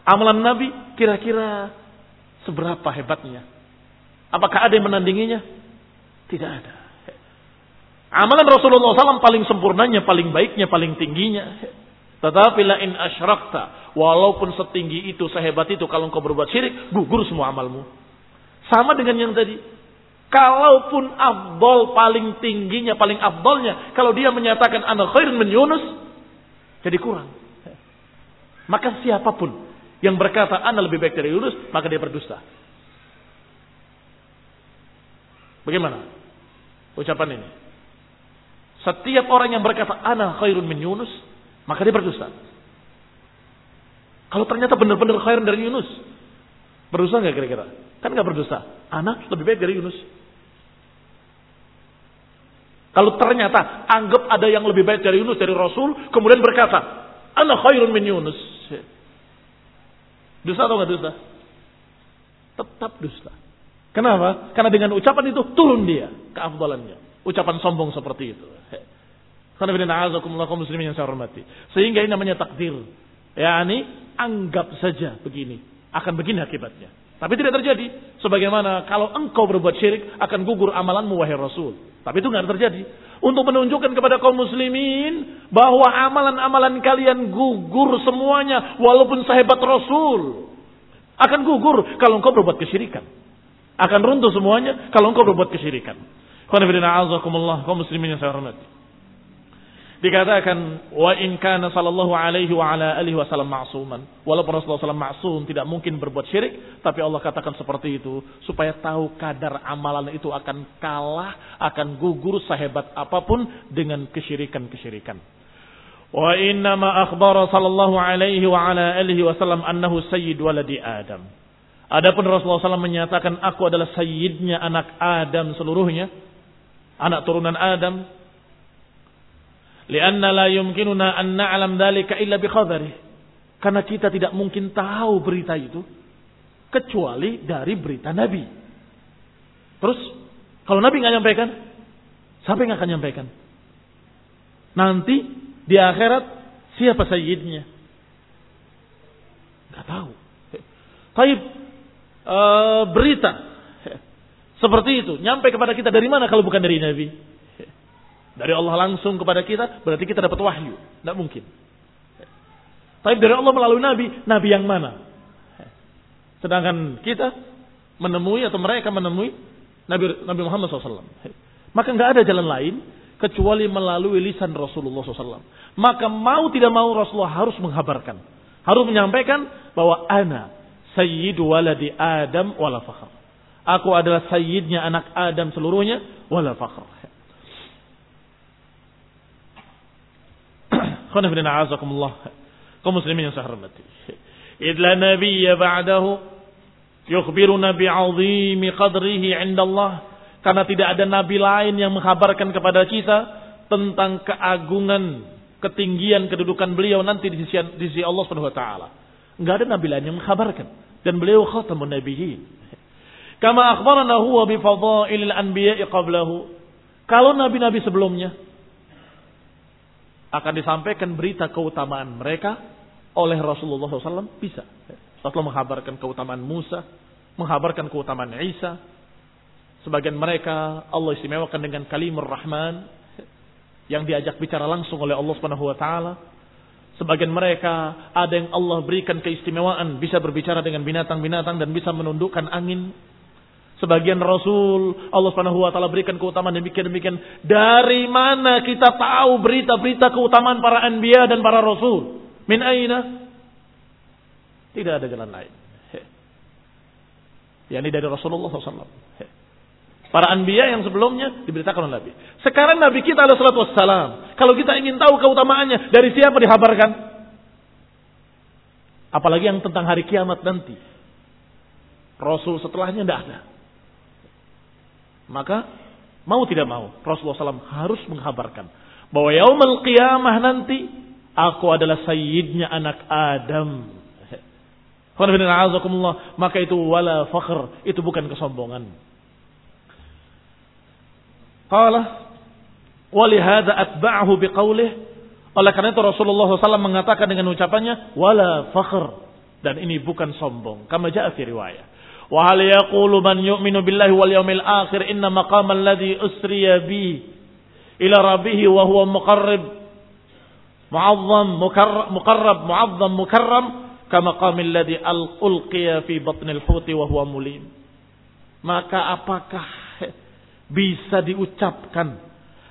Amalan Nabi kira-kira seberapa hebatnya? Apakah ada yang menandinginya? Tidak ada. Amalan Rasulullah SAW paling sempurnanya, paling baiknya, paling tingginya. Tetapi la in asyrakta, walaupun setinggi itu, sehebat itu, kalau engkau berbuat syirik, gugur semua amalmu. Sama dengan yang tadi. Kalaupun afdol paling tingginya, paling afdolnya, kalau dia menyatakan anak khairun min Yunus, jadi kurang. Maka siapa pun yang berkata anak lebih baik dari Yunus, maka dia berdusta. Bagaimana ucapan ini? Setiap orang yang berkata anak khairun min Yunus, maka dia berdusta. Kalau ternyata benar-benar khair dari Yunus, berdosa nggak kira-kira? Kan nggak berdosa. Anak lebih baik dari Yunus. Kalau ternyata anggap ada yang lebih baik dari Yunus dari Rasul, kemudian berkata, anak khairun min Yunus. Dusta atau nggak dusta? Tetap dusta. Kenapa? Karena dengan ucapan itu turun dia keafdalannya. Ucapan sombong seperti itu. Muslimin yang saya hormati. Sehingga ini namanya takdir. Ya, ini anggap saja begini. Akan begini akibatnya. Tapi tidak terjadi. Sebagaimana kalau engkau berbuat syirik akan gugur amalanmu wahai Rasul. Tapi itu nggak terjadi. Untuk menunjukkan kepada kaum muslimin bahwa amalan-amalan kalian gugur semuanya walaupun sehebat Rasul. Akan gugur kalau engkau berbuat kesyirikan. Akan runtuh semuanya kalau engkau berbuat kesyirikan. Kaum muslimin yang saya hormati. Dikatakan wa in kana sallallahu alaihi wa ala alihi wasallam ma'suman. Walaupun Rasulullah SAW maksum tidak mungkin berbuat syirik, tapi Allah katakan seperti itu supaya tahu kadar amalan itu akan kalah, akan gugur sehebat apa pun dengan kesyirikan-kesyirikan. Wa inna ma akhbara sallallahu alaihi wa ala alihi wasallam annahu sayyid waladi Adam. Adapun Rasulullah SAW menyatakan aku adalah sayyidnya anak Adam seluruhnya, anak turunan Adam, Lianna la yumkinuna an na'lam dhalika illa bi. Karena kita tidak mungkin tahu berita itu kecuali dari berita Nabi. Terus kalau Nabi nggak nyampaikan, siapa yang akan nyampaikan? Nanti di akhirat siapa sayyidnya? Nggak tahu. Taib e, berita seperti itu nyampe kepada kita dari mana kalau bukan dari Nabi? Dari Allah langsung kepada kita, berarti kita dapat wahyu. Tidak mungkin. Tapi dari Allah melalui Nabi, Nabi yang mana? Sedangkan kita menemui atau mereka menemui Nabi, Nabi Muhammad SAW. Maka nggak ada jalan lain kecuali melalui lisan Rasulullah SAW. Maka mau tidak mau Rasulullah harus menghabarkan. Harus menyampaikan bahwa ana sayyidu waladi Adam wala fakhr. Aku adalah sayyidnya anak Adam seluruhnya wala fakhr. *clears throat* Khana bin a'azakumullah. Kaum muslimin yang saya hormati. Idla nabiyya ba'dahu yukhbiruna bi'azimi qadrihi 'inda Allah. Karena tidak ada nabi lain yang menghabarkan kepada kita tentang keagungan, ketinggian kedudukan beliau nanti di sisi, di sisi Allah Subhanahu wa taala. Enggak ada nabi lain yang menghabarkan dan beliau khatamun nabiyyin. Kama akhbarana huwa bi fadailil anbiya'i qablahu. Kalau nabi-nabi sebelumnya akan disampaikan berita keutamaan mereka oleh Rasulullah SAW bisa. Rasulullah menghabarkan keutamaan Musa, menghabarkan keutamaan Isa. Sebagian mereka Allah istimewakan dengan kalimur Rahman yang diajak bicara langsung oleh Allah Subhanahu wa taala. Sebagian mereka ada yang Allah berikan keistimewaan bisa berbicara dengan binatang-binatang dan bisa menundukkan angin. Sebagian Rasul Allah Subhanahu wa taala berikan keutamaan demikian-demikian. Dari mana kita tahu berita-berita keutamaan para anbiya dan para rasul? Min aina? Tidak ada jalan lain. Ya ini dari Rasulullah SAW. Para anbiya yang sebelumnya diberitakan oleh Nabi. Sekarang Nabi kita salatu wassalam. Kalau kita ingin tahu keutamaannya, dari siapa dihabarkan? Apalagi yang tentang hari kiamat nanti. Rasul setelahnya tidak ada. Maka mau tidak mau Rasulullah SAW harus menghabarkan bahwa yaumul qiyamah nanti aku adalah sayyidnya anak Adam. Maka itu wala fakhr, itu bukan kesombongan. Qala walihada atba'ahu biqaulih oleh karena itu Rasulullah SAW mengatakan dengan ucapannya wala fakhr dan ini bukan sombong. Kama ja'a fi Wa hal yaqulu man yu'minu billahi wal yawmil akhir inna maqama alladhi usriya bi ila rabbih wa huwa muqarrib mu'azzam muqarrab mu'azzam mukarram kama qama alladhi ulqiya. Maka apakah bisa diucapkan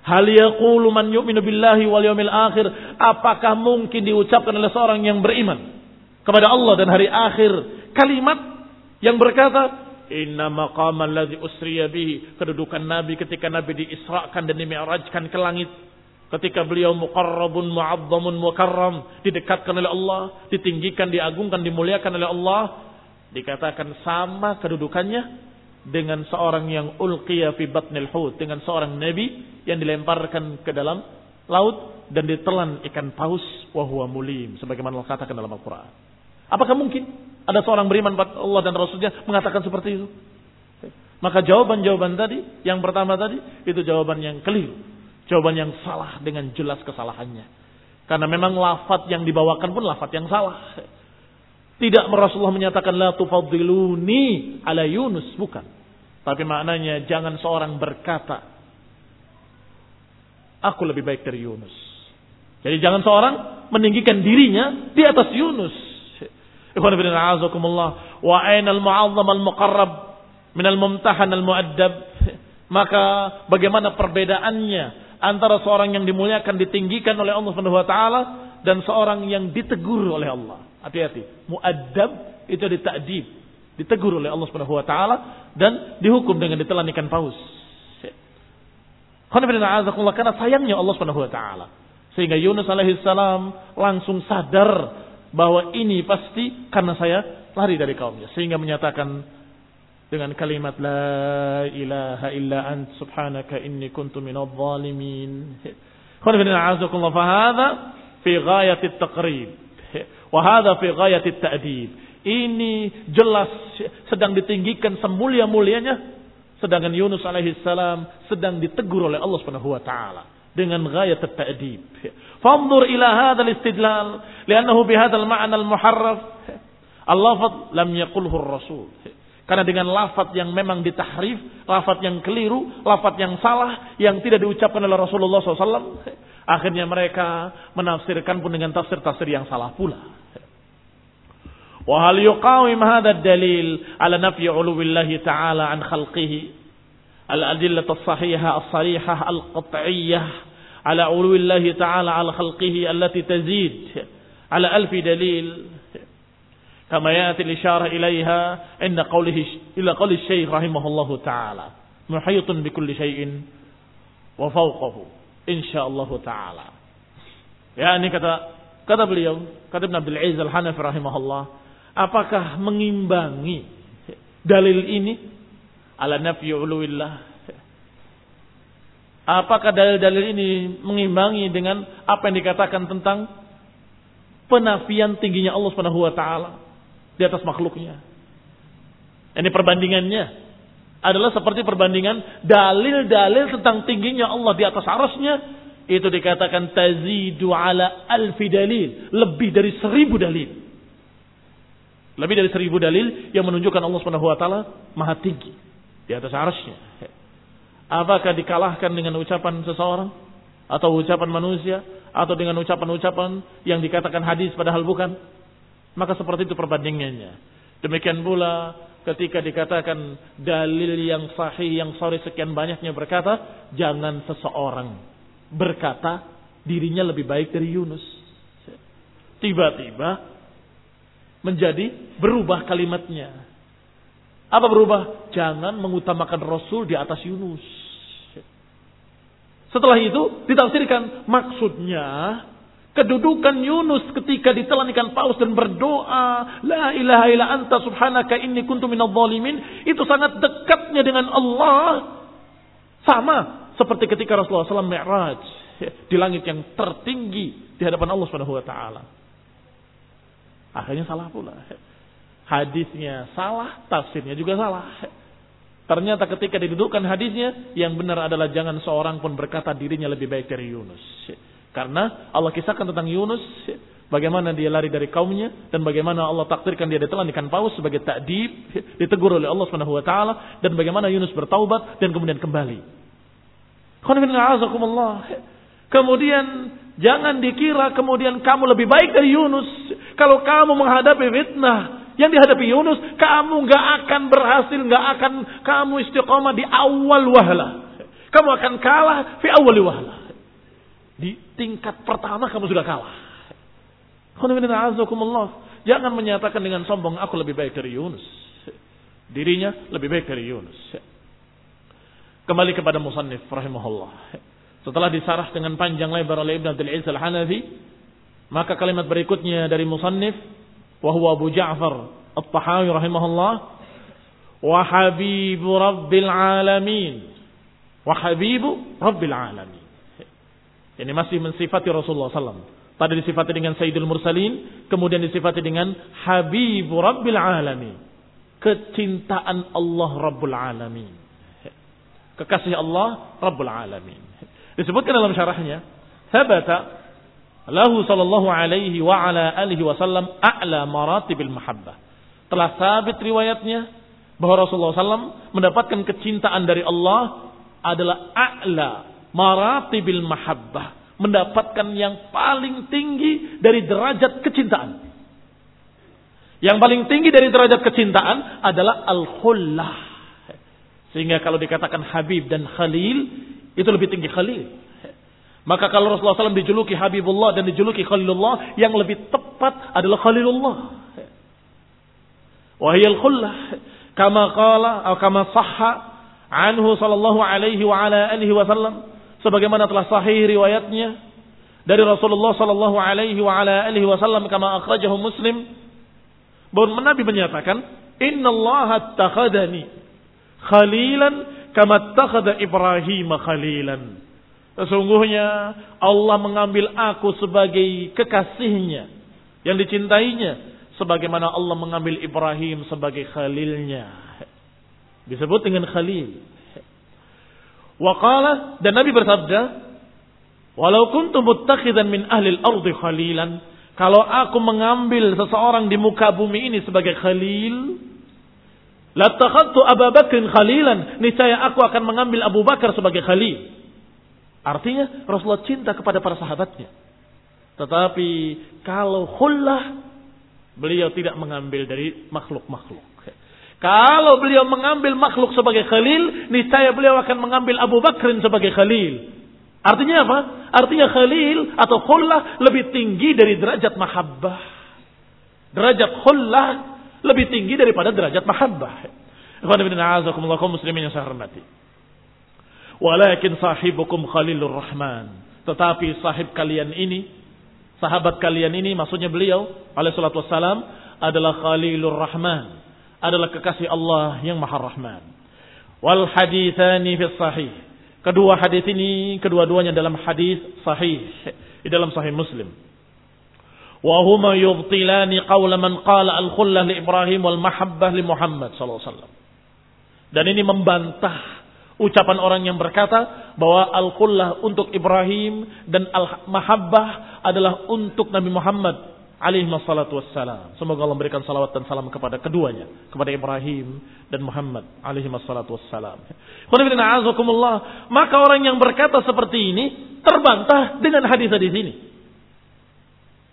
Hal yaqulu man yu'minu billahi wal yawmil akhir. Apakah mungkin diucapkan oleh seorang yang beriman kepada Allah dan hari akhir kalimat yang berkata, Inna maqam alladhi usriya bihi. Kedudukan Nabi ketika Nabi diisrakan dan dimi'rajkan ke langit. Ketika beliau muqarrabun mu'azzamun mukarram, didekatkan oleh Allah, ditinggikan, diagungkan, dimuliakan oleh Allah, dikatakan sama kedudukannya dengan seorang yang ulqiya fi batnil hut, dengan seorang nabi yang dilemparkan ke dalam laut dan ditelan ikan paus wa huwa mulim sebagaimana Allah katakan dalam Al-Qur'an. Apakah mungkin ada seorang beriman pada Allah dan Rasulnya mengatakan seperti itu? Maka jawaban-jawaban tadi, yang pertama tadi, itu jawaban yang keliru. Jawaban yang salah dengan jelas kesalahannya. Karena memang lafat yang dibawakan pun lafat yang salah. Tidak Rasulullah menyatakan la tufadiluni ala Yunus. Bukan. Tapi maknanya jangan seorang berkata. Aku lebih baik dari Yunus. Jadi jangan seorang meninggikan dirinya di atas Yunus. Ikhwan bin Wa ainal mu'azzam al-muqarrab minal mumtahan al-mu'addab. *laughs* Maka bagaimana perbedaannya antara seorang yang dimuliakan ditinggikan oleh Allah Subhanahu wa taala dan seorang yang ditegur oleh Allah. Hati-hati. Muaddab itu ditakdib, ditegur oleh Allah Subhanahu wa taala dan dihukum dengan ditelan ikan paus. Karena sayangnya Allah Subhanahu wa taala. Sehingga Yunus alaihissalam langsung sadar bahwa ini pasti karena saya lari dari kaumnya. Sehingga menyatakan dengan kalimat la ilaha illa ant subhanaka inni kuntu minadh zalimin. Khana bin a'azakumullah fa hadha fi ghayati at-taqrib wa hadha fi ghayati at-ta'dib. Ini jelas sedang ditinggikan semulia-mulianya sedangkan Yunus alaihi salam sedang ditegur oleh Allah Subhanahu wa taala dengan gaya ta'dib. Fanzur ila hadha al-istidlal li'annahu bi hadha al-ma'na al-muharraf al-lafaz lam yaqulhu Rasul. Karena dengan lafaz yang memang ditahrif, lafaz yang keliru, lafaz yang salah, yang tidak diucapkan oleh Rasulullah SAW, akhirnya mereka menafsirkan pun dengan tafsir-tafsir yang salah pula. Wahal yuqawim hadha dalil ala nafyi uluwillahi ta'ala an khalqihi. الأدلة الصحيحة الصريحة القطعية على علو الله تعالى على خلقه التي تزيد على ألف دليل. كما يأتي الإشارة إليها عند قوله إلى قول الشيخ رحمه الله تعالى محيط بكل شيء وفوقه إن شاء الله تعالى. يعني kata kata beliau kata Ibn Abdul Aziz Al-Hanafi rahimahullah apakah mengimbangi dalil ini? Ala nafyi uluillah apakah dalil-dalil ini mengimbangi dengan apa yang dikatakan tentang penafian tingginya Allah Subhanahu wa taala di atas makhluknya. Ini perbandingannya adalah seperti perbandingan dalil-dalil tentang tingginya Allah di atas arasnya. Itu dikatakan tazidu ala alfi dalil. Lebih dari seribu dalil. Lebih dari seribu dalil yang menunjukkan Allah Subhanahu Wa Taala maha tinggi di atas arasnya apakah dikalahkan dengan ucapan seseorang atau ucapan manusia atau dengan ucapan-ucapan yang dikatakan hadis padahal bukan maka seperti itu perbandingannya. Demikian pula ketika dikatakan dalil yang sahih yang sorry sekian banyaknya berkata, jangan seseorang berkata dirinya lebih baik dari Yunus. Tiba-tiba menjadi berubah kalimatnya. Apa berubah? Jangan mengutamakan Rasul di atas Yunus. Setelah itu ditafsirkan maksudnya Kedudukan Yunus ketika ditelan ikan paus dan berdoa, La ilaha illa anta subhanaka inni kuntu minal zalimin. Itu sangat dekatnya dengan Allah. Sama seperti ketika Rasulullah SAW Mi'raj. Di langit yang tertinggi di hadapan Allah Subhanahu wa taala. Akhirnya salah pula. Hadisnya salah, tafsirnya juga salah. Ternyata ketika didudukkan hadisnya, yang benar adalah jangan seorang pun berkata dirinya lebih baik dari Yunus. Karena Allah kisahkan tentang Yunus, bagaimana dia lari dari kaumnya dan bagaimana Allah takdirkan dia ditelan ikan paus sebagai takdib, ditegur oleh Allah taala dan bagaimana Yunus bertaubat dan kemudian kembali. Kemudian jangan dikira kemudian kamu lebih baik dari Yunus kalau kamu menghadapi fitnah yang dihadapi Yunus, kamu nggak akan berhasil, nggak akan kamu istiqomah di awal wahla. Kamu akan kalah di awal wahla. Di tingkat pertama kamu sudah kalah. Jangan menyatakan dengan sombong aku lebih baik dari Yunus. Dirinya lebih baik dari Yunus. Kembali kepada musannif rahimahullah. Setelah disarah dengan panjang lebar oleh Ibn Abdul Aziz Al-Hanafi, maka kalimat berikutnya dari musannif, Abu Ja'far At-Tahawi rahimahullah, wa habibu rabbil alamin. Wa habibu rabbil alamin. Ini masih mensifati Rasulullah SAW. Tadi disifati dengan Sayyidul Mursalin, kemudian disifati dengan Habibu Rabbil Alamin. Kecintaan Allah Rabbul Alamin. Kekasih Allah Rabbul Alamin. Disebutkan dalam syarahnya, Sabata lahu sallallahu alaihi wa ala alihi wasallam a'la maratibil mahabbah. Telah sabit riwayatnya bahwa Rasulullah SAW mendapatkan kecintaan dari Allah adalah a'la maratibil mahabbah mendapatkan yang paling tinggi dari derajat kecintaan. Yang paling tinggi dari derajat kecintaan adalah al-khullah. Sehingga kalau dikatakan Habib dan Khalil, itu lebih tinggi Khalil. Maka kalau Rasulullah SAW dijuluki Habibullah dan dijuluki Khalilullah, yang lebih tepat adalah Khalilullah. Wahiyal khullah. Kama qala, atau kama sahha anhu sallallahu alaihi wa ala alihi wasallam sebagaimana telah sahih riwayatnya dari Rasulullah sallallahu alaihi wa ala alihi wasallam kama akhrajahu Muslim bahwa Nabi menyatakan innallaha takhadani khalilan kama takhada Ibrahim khalilan sesungguhnya Allah mengambil aku sebagai kekasihnya yang dicintainya sebagaimana Allah mengambil Ibrahim sebagai khalilnya disebut dengan khalil Waqala dan Nabi bersabda, "Walau kuntu muttakhidan min ahli al-ardi khalilan, kalau aku mengambil seseorang di muka bumi ini sebagai khalil, latakhadtu Abu Bakr khalilan, niscaya aku akan mengambil Abu Bakar sebagai khalil." Artinya Rasulullah cinta kepada para sahabatnya. Tetapi kalau khullah beliau tidak mengambil dari makhluk-makhluk. Kalau beliau mengambil makhluk sebagai khalil, niscaya beliau akan mengambil Abu Bakr sebagai khalil. Artinya apa? Artinya khalil atau khullah lebih tinggi dari derajat mahabbah. Derajat khullah lebih tinggi daripada derajat mahabbah. Ikhwan muslimin yang saya hormati. Walakin sahibukum khalilur rahman. Tetapi sahib kalian ini, sahabat kalian ini, maksudnya beliau, alaihi salatu wassalam, adalah khalilur rahman adalah kekasih Allah yang Maha Rahman. Wal hadithani fi sahih. Kedua hadis ini kedua-duanya dalam hadis sahih di dalam sahih Muslim. Wa huma yubtilani qawla man qala al-khullah li Ibrahim wal mahabbah li Muhammad sallallahu alaihi wasallam. Dan ini membantah ucapan orang yang berkata bahwa al-khullah untuk Ibrahim dan al-mahabbah adalah untuk Nabi Muhammad alaihi wassalatu wassalam. Semoga Allah memberikan salawat dan salam kepada keduanya, kepada Ibrahim dan Muhammad alaihi wassalatu wassalam. Maka orang yang berkata seperti ini terbantah dengan hadis-hadis ini.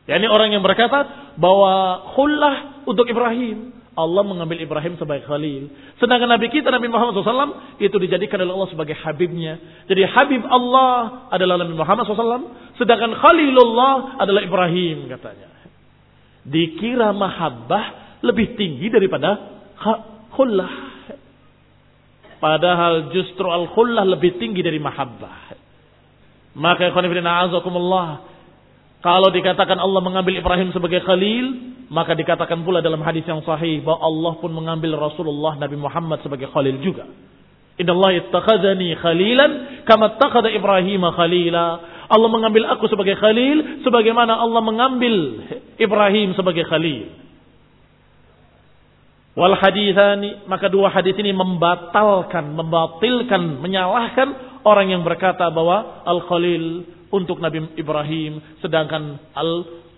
Yani orang yang berkata bahwa khullah untuk Ibrahim. Allah mengambil Ibrahim sebagai khalil. Sedangkan Nabi kita Nabi Muhammad SAW itu dijadikan oleh Allah sebagai habibnya. Jadi habib Allah adalah Nabi Muhammad SAW. Sedangkan khalilullah adalah Ibrahim katanya dikira mahabbah lebih tinggi daripada khullah. Padahal justru al-khullah lebih tinggi dari mahabbah. Maka ikhwanifidina azakumullah. Kalau dikatakan Allah mengambil Ibrahim sebagai khalil, maka dikatakan pula dalam hadis yang sahih bahwa Allah pun mengambil Rasulullah Nabi Muhammad sebagai khalil juga. Inna Allah ittakhadhani khalilan kama ittakhadha Ibrahim khalila. Allah mengambil aku sebagai khalil sebagaimana Allah mengambil Ibrahim sebagai khalil. Wal hadithani maka dua hadis ini membatalkan, membatilkan, menyalahkan orang yang berkata bahwa al khalil untuk Nabi Ibrahim sedangkan al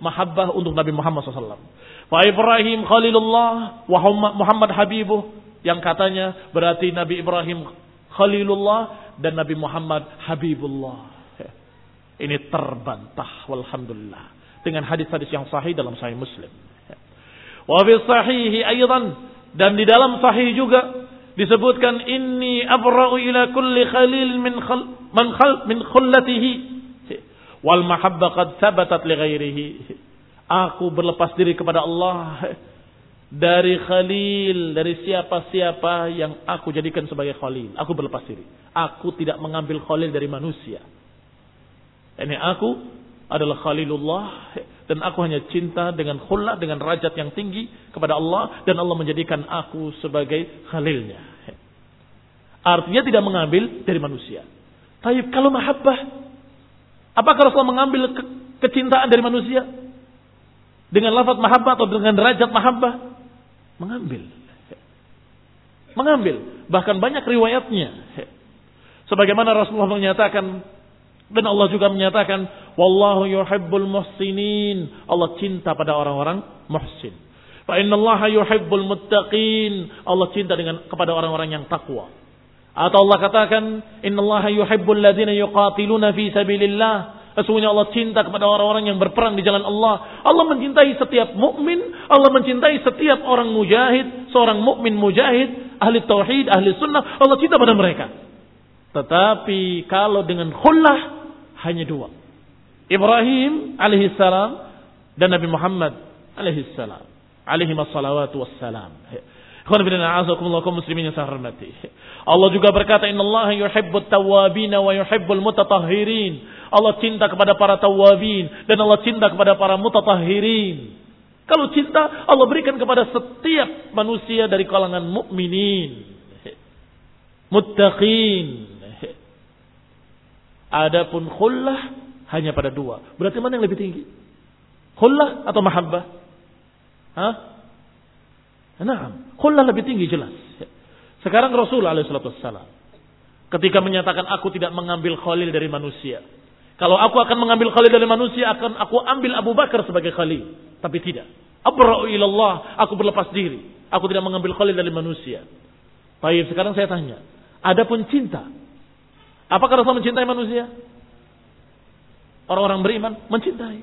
mahabbah untuk Nabi Muhammad SAW. Wa Ibrahim khalilullah wa Muhammad habibuh yang katanya berarti Nabi Ibrahim khalilullah dan Nabi Muhammad habibullah. Ini terbantah walhamdulillah dengan hadis-hadis yang sahih dalam sahih Muslim. Wa fi sahihi aidan dan di dalam sahih juga disebutkan inni abra'u ila kulli khalil min khal man khal min khullatihi wal mahabba qad thabatat li ghairihi. Aku berlepas diri kepada Allah dari khalil, dari siapa-siapa yang aku jadikan sebagai khalil. Aku berlepas diri. Aku tidak mengambil khalil dari manusia. Ini aku adalah Khalilullah dan aku hanya cinta dengan khullah dengan rajat yang tinggi kepada Allah dan Allah menjadikan aku sebagai khalilnya. Artinya tidak mengambil dari manusia. Tapi kalau mahabbah, apakah Rasulullah mengambil ke kecintaan dari manusia? Dengan lafaz mahabbah atau dengan derajat mahabbah? Mengambil. Mengambil. Bahkan banyak riwayatnya. Sebagaimana Rasulullah menyatakan dan Allah juga menyatakan, Wallahu yuhibbul muhsinin. Allah cinta pada orang-orang muhsin. Fa inna Allah yuhibbul muttaqin. Allah cinta dengan kepada orang-orang yang takwa. Atau Allah katakan, Inna Allah yuhibbul ladina yuqatiluna fi sabilillah. Sesungguhnya Allah cinta kepada orang-orang yang berperang di jalan Allah. Allah mencintai setiap mukmin, Allah mencintai setiap orang mujahid, seorang mukmin mujahid, ahli tauhid, ahli sunnah, Allah cinta pada mereka. Tetapi kalau dengan khullah hanya dua. Ibrahim alaihissalam dan Nabi Muhammad alaihissalam. Alaihi wassalam. Muslimin yang saya hormati. Allah juga berkata, Inna Allah yuhibbut tawabina wa yuhibbul mutatahhirin. Allah cinta kepada para tawabin dan Allah cinta kepada para mutatahhirin. Kalau cinta, Allah berikan kepada setiap manusia dari kalangan mukminin, muttaqin, Adapun khullah hanya pada dua. Berarti mana yang lebih tinggi? Khullah atau mahabbah? Hah? Nah, khullah lebih tinggi jelas. Sekarang Rasul alaihissalam ketika menyatakan aku tidak mengambil khalil dari manusia. Kalau aku akan mengambil khalil dari manusia, akan aku ambil Abu Bakar sebagai khalil. Tapi tidak. Abra'u ilallah, aku berlepas diri. Aku tidak mengambil khalil dari manusia. Baik, sekarang saya tanya. Adapun cinta, Apakah Rasul mencintai manusia? Orang-orang beriman mencintai.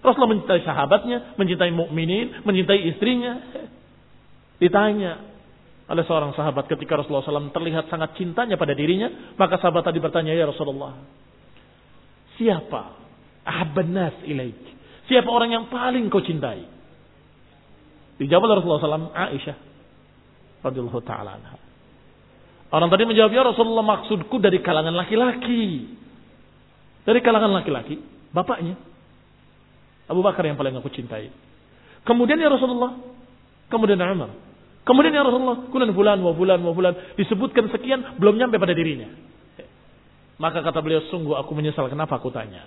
Rasulullah mencintai sahabatnya, mencintai mukminin, mencintai istrinya. Ditanya oleh seorang sahabat ketika Rasulullah SAW terlihat sangat cintanya pada dirinya, maka sahabat tadi bertanya, ya Rasulullah, siapa ahabban ilaik? Siapa orang yang paling kau cintai? Dijawab oleh Rasulullah SAW, Aisyah radhiyallahu taala anha. Orang tadi menjawab, ya Rasulullah maksudku dari kalangan laki-laki. Dari kalangan laki-laki, bapaknya. Abu Bakar yang paling aku cintai. Kemudian ya Rasulullah, kemudian Umar. Kemudian ya Rasulullah, kemudian bulan, wa bulan, wa bulan. Disebutkan sekian, belum nyampe pada dirinya. Maka kata beliau, sungguh aku menyesal kenapa aku tanya.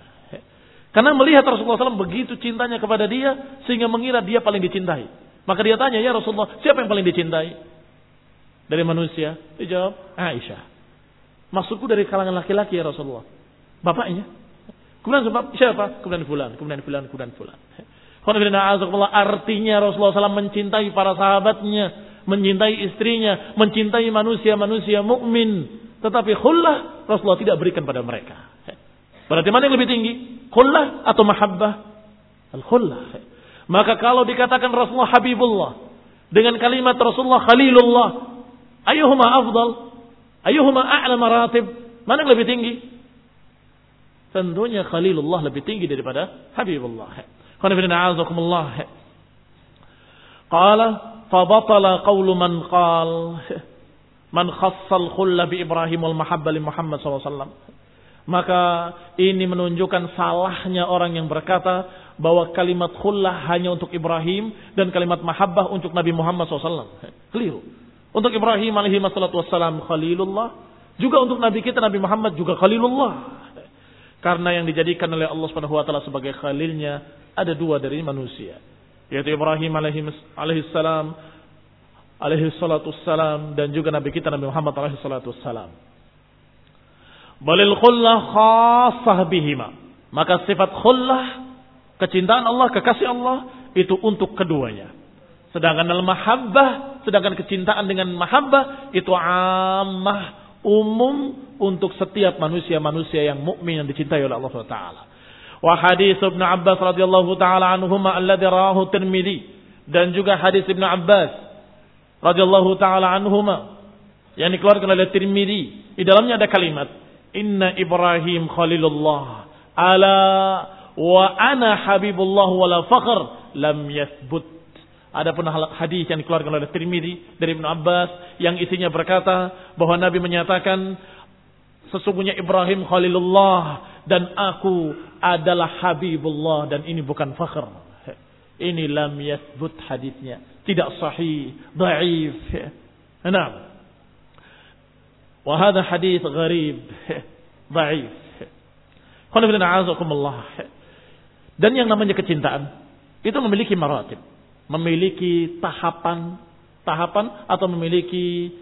Karena melihat Rasulullah SAW begitu cintanya kepada dia, sehingga mengira dia paling dicintai. Maka dia tanya, ya Rasulullah, siapa yang paling dicintai? dari manusia? Dijawab Aisyah. Maksudku dari kalangan laki-laki ya Rasulullah. Bapaknya. Kemudian siapa? Kemudian fulan, kemudian fulan, kemudian fulan. Artinya Rasulullah SAW mencintai para sahabatnya, mencintai istrinya, mencintai manusia-manusia mukmin. Tetapi khullah Rasulullah tidak berikan pada mereka. Berarti mana yang lebih tinggi? Khullah atau mahabbah? Al-khullah. Maka kalau dikatakan Rasulullah Habibullah dengan kalimat Rasulullah Khalilullah Ayuhuma afdal? Ayuhuma a'la maratib? Mana yang lebih tinggi? Tentunya Khalilullah lebih tinggi daripada Habibullah. Qala fabatala qawlu man qal man khassal khulla bi Ibrahim wal mahabba li Muhammad SAW. Maka ini menunjukkan salahnya orang yang berkata bahwa kalimat khullah hanya untuk Ibrahim dan kalimat mahabbah untuk Nabi Muhammad SAW. Keliru. Untuk Ibrahim alaihi wassalam khalilullah. Juga untuk Nabi kita Nabi Muhammad juga khalilullah. Karena yang dijadikan oleh Allah Subhanahu wa taala sebagai khalilnya ada dua dari manusia. Yaitu Ibrahim alaihi salam alaihi salatu dan juga Nabi kita Nabi Muhammad alaihi. Balil khullah khassah bihima. Maka sifat khullah, kecintaan Allah, kekasih Allah itu untuk keduanya. Sedangkan dalam mahabbah, sedangkan kecintaan dengan mahabbah itu ammah umum untuk setiap manusia-manusia yang mukmin yang dicintai oleh Allah SWT. Wa hadis Ibn Abbas radhiyallahu taala anhuma alladhi rawahu Tirmidzi dan juga hadis Ibn Abbas radhiyallahu taala anhuma yang dikeluarkan oleh Tirmidzi. Di dalamnya ada kalimat Inna Ibrahim khalilullah. Ala wa ana habibullah wala fakhr lam yathbut. Adapun hadis yang dikeluarkan oleh Tirmidzi dari Ibnu Abbas yang isinya berkata bahwa Nabi menyatakan Sesungguhnya Ibrahim Khalilullah dan aku adalah Habibullah dan ini bukan fakhr. Ini lam yathbut hadisnya. Tidak sahih, dhaif. Nah. Wa hadha hadis gharib, dhaif. Dan yang namanya kecintaan itu memiliki maratib, memiliki tahapan, tahapan atau memiliki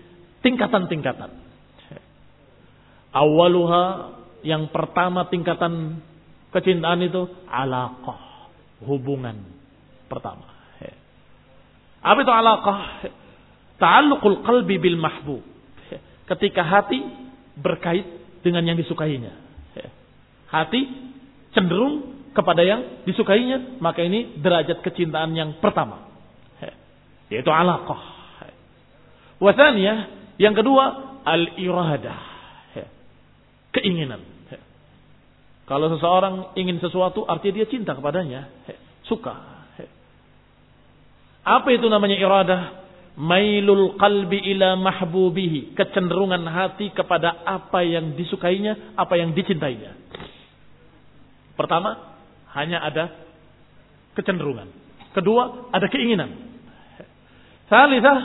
tingkatan-tingkatan. Awaluha yang pertama tingkatan kecintaan itu alaqah, hubungan pertama. Apa itu alaqah? Ta'alluqul qalbi bil mahbub. Ketika hati berkait dengan yang disukainya. Hati cenderung kepada yang disukainya, maka ini derajat kecintaan yang pertama. Yaitu alaqah. Wasaniyah, yang kedua al-iradah. Keinginan. Kalau seseorang ingin sesuatu, artinya dia cinta kepadanya. Suka. Apa itu namanya iradah? Mailul qalbi ila mahbubihi. Kecenderungan hati kepada apa yang disukainya, apa yang dicintainya. Pertama, hanya ada kecenderungan. Kedua, ada keinginan. Salisah,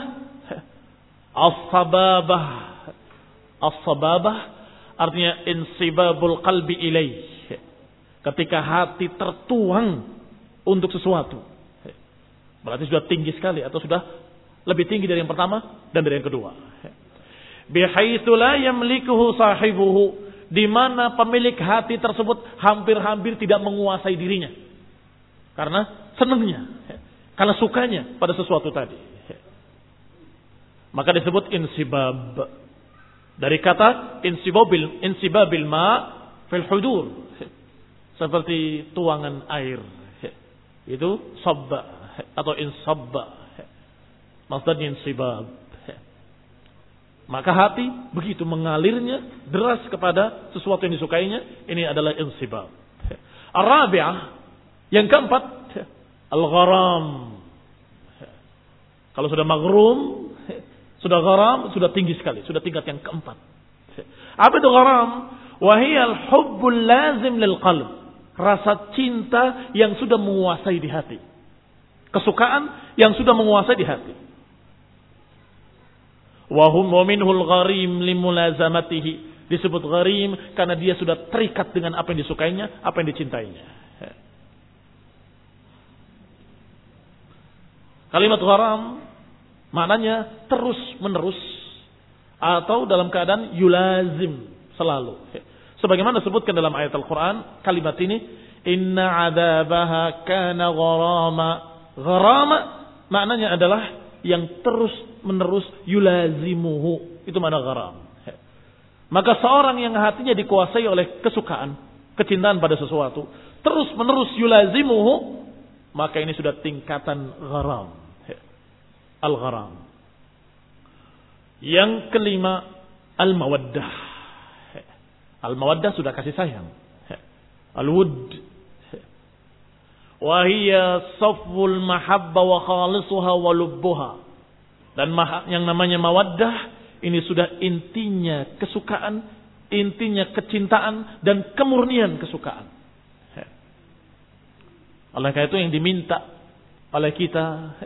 as-sababah. As-sababah artinya insibabul qalbi ilaih. Ketika hati tertuang untuk sesuatu. Berarti sudah tinggi sekali atau sudah lebih tinggi dari yang pertama dan dari yang kedua. Bihaitsu la yamlikuhu sahibuhu di mana pemilik hati tersebut hampir-hampir tidak menguasai dirinya. Karena senangnya, karena sukanya pada sesuatu tadi. Maka disebut insibab. Dari kata insibabil insibabil ma fil hudur. Seperti tuangan air. Itu sabba atau insabba. Maksudnya insibab. Maka hati begitu mengalirnya deras kepada sesuatu yang disukainya. Ini adalah insibab. Arabiah yang keempat al-gharam. Kalau sudah magrum, sudah gharam, sudah tinggi sekali, sudah tingkat yang keempat. Apa itu gharam? Wahiyal hubbul lazim lil qalb rasa cinta yang sudah menguasai di hati. Kesukaan yang sudah menguasai di hati. Wahum wa minhul gharim limulazamatihi. Disebut gharim karena dia sudah terikat dengan apa yang disukainya, apa yang dicintainya. Kalimat gharam maknanya terus menerus atau dalam keadaan yulazim selalu. Sebagaimana disebutkan dalam ayat Al-Quran, kalimat ini, Inna adabaha kana gharama. Gharama maknanya adalah yang terus menerus yulazimuhu. Itu mana gharam. Maka seorang yang hatinya dikuasai oleh kesukaan, kecintaan pada sesuatu, terus menerus yulazimuhu, maka ini sudah tingkatan gharam. Al-gharam. Yang kelima, al-mawaddah Al-mawaddah sudah kasih sayang. Al-wud. Wahia saful mahabba wa khalisuha wa lubbuha. Dan yang namanya mawaddah ini sudah intinya kesukaan, intinya kecintaan dan kemurnian kesukaan. Oleh karena itu yang diminta oleh kita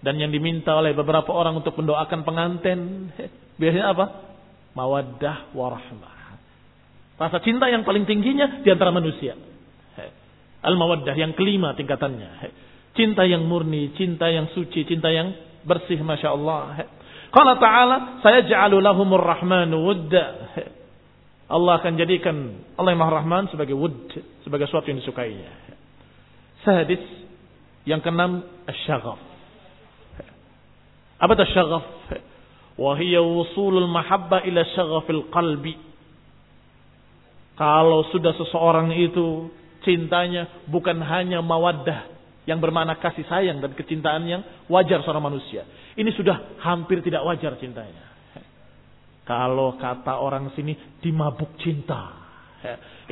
dan yang diminta oleh beberapa orang untuk mendoakan pengantin biasanya apa? Mawaddah warahmah. Rasa cinta yang paling tingginya di antara manusia. Al-mawaddah yang kelima tingkatannya. Cinta yang murni, cinta yang suci, cinta yang bersih Masya Allah. Kalau Ta'ala, saya ja'alu lahumur rahmanu wudda. Allah akan jadikan Allah yang Maha Rahman sebagai wud, sebagai sesuatu yang disukainya. Sadis, yang keenam, asyagaf. Apa itu asyagaf? Wahiyya wusulul mahabba ila syagafil qalbi kalau sudah seseorang itu cintanya bukan hanya mawaddah yang bermakna kasih sayang dan kecintaan yang wajar seorang manusia. Ini sudah hampir tidak wajar cintanya. Kalau kata orang sini dimabuk cinta.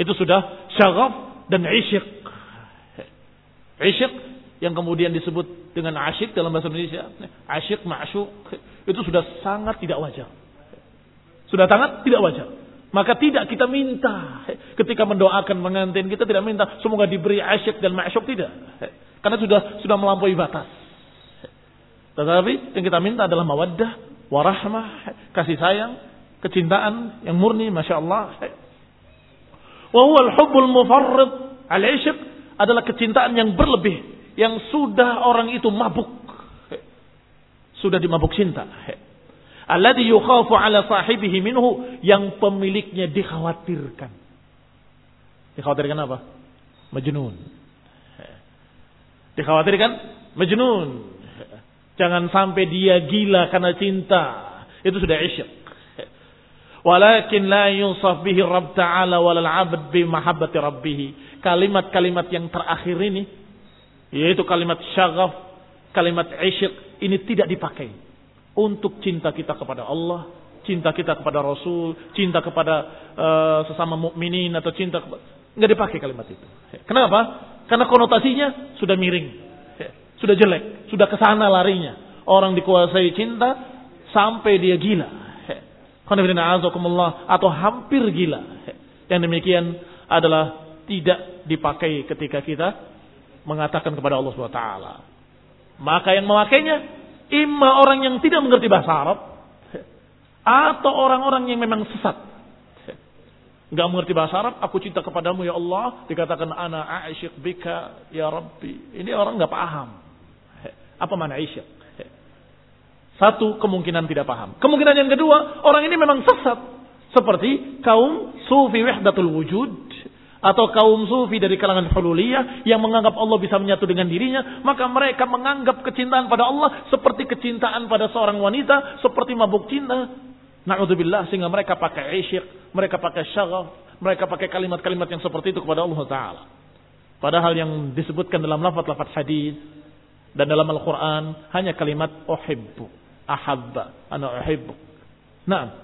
Itu sudah syagaf dan isyik. Isyik yang kemudian disebut dengan asyik dalam bahasa Indonesia. Asyik, ma'asyuk. Itu sudah sangat tidak wajar. Sudah sangat tidak wajar. Maka tidak kita minta ketika mendoakan pengantin kita tidak minta semoga diberi asyik dan ma'syuk tidak. Karena sudah sudah melampaui batas. Tetapi yang kita minta adalah mawaddah, warahmah, kasih sayang, kecintaan yang murni, masya Allah. Wa huwa al-hubbul mufarrid al-ishq adalah kecintaan yang berlebih, yang sudah orang itu mabuk. Sudah dimabuk cinta. Alladhi yukhafu ala sahibihi minhu yang pemiliknya dikhawatirkan. Dikhawatirkan apa? Majnun. Dikhawatirkan majnun. Jangan sampai dia gila karena cinta. Itu sudah isyik. Walakin la yusaf bihi Rabb Ta'ala walal abd bi mahabbati rabbih. Kalimat-kalimat yang terakhir ini yaitu kalimat syagaf, kalimat isyik ini tidak dipakai untuk cinta kita kepada Allah, cinta kita kepada Rasul, cinta kepada uh, sesama mukminin atau cinta nggak dipakai kalimat itu. Kenapa? Karena konotasinya sudah miring. Sudah jelek, sudah ke sana larinya. Orang dikuasai cinta sampai dia gila. Atau hampir gila. Yang demikian adalah tidak dipakai ketika kita mengatakan kepada Allah SWT. Maka yang memakainya, imma orang yang tidak mengerti bahasa Arab, atau orang-orang yang memang sesat. Gak mengerti bahasa Arab, aku cinta kepadamu ya Allah, dikatakan ana a'isyik bika ya Rabbi. Ini orang gak paham. Apa mana isyak? Satu, kemungkinan tidak paham. Kemungkinan yang kedua, orang ini memang sesat. Seperti kaum sufi wahdatul wujud. Atau kaum sufi dari kalangan hululiyah yang menganggap Allah bisa menyatu dengan dirinya. Maka mereka menganggap kecintaan pada Allah seperti kecintaan pada seorang wanita. Seperti mabuk cinta. Na'udzubillah sehingga mereka pakai isyik. Mereka pakai syagaf. Mereka pakai kalimat-kalimat yang seperti itu kepada Allah Ta'ala. Padahal yang disebutkan dalam lafaz-lafaz hadis dan dalam Al-Quran hanya kalimat uhibbu, ahabba, ana uhibbu. Nah,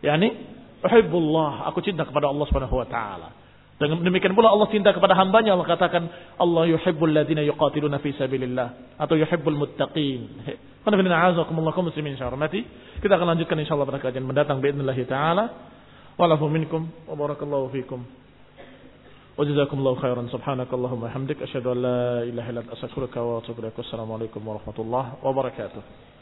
yakni uhibbullah, aku cinta kepada Allah Subhanahu wa taala. Dan demikian pula Allah cinta kepada hambanya. Allah katakan, Allah yuhibbul ladina yuqatiluna fi sabilillah. Atau yuhibbul muttaqin. Qanafilina muslimin syarmati. Kita akan lanjutkan insyaAllah pada kajian mendatang. Bi'idnillahi ta'ala. Walafu minkum. Wa barakallahu fikum. Wa jazakumullahu khairan. Subhanakallahumma hamdik. Asyadu an la ilaha ilan asyakurka wa atubu Assalamualaikum warahmatullahi wabarakatuh.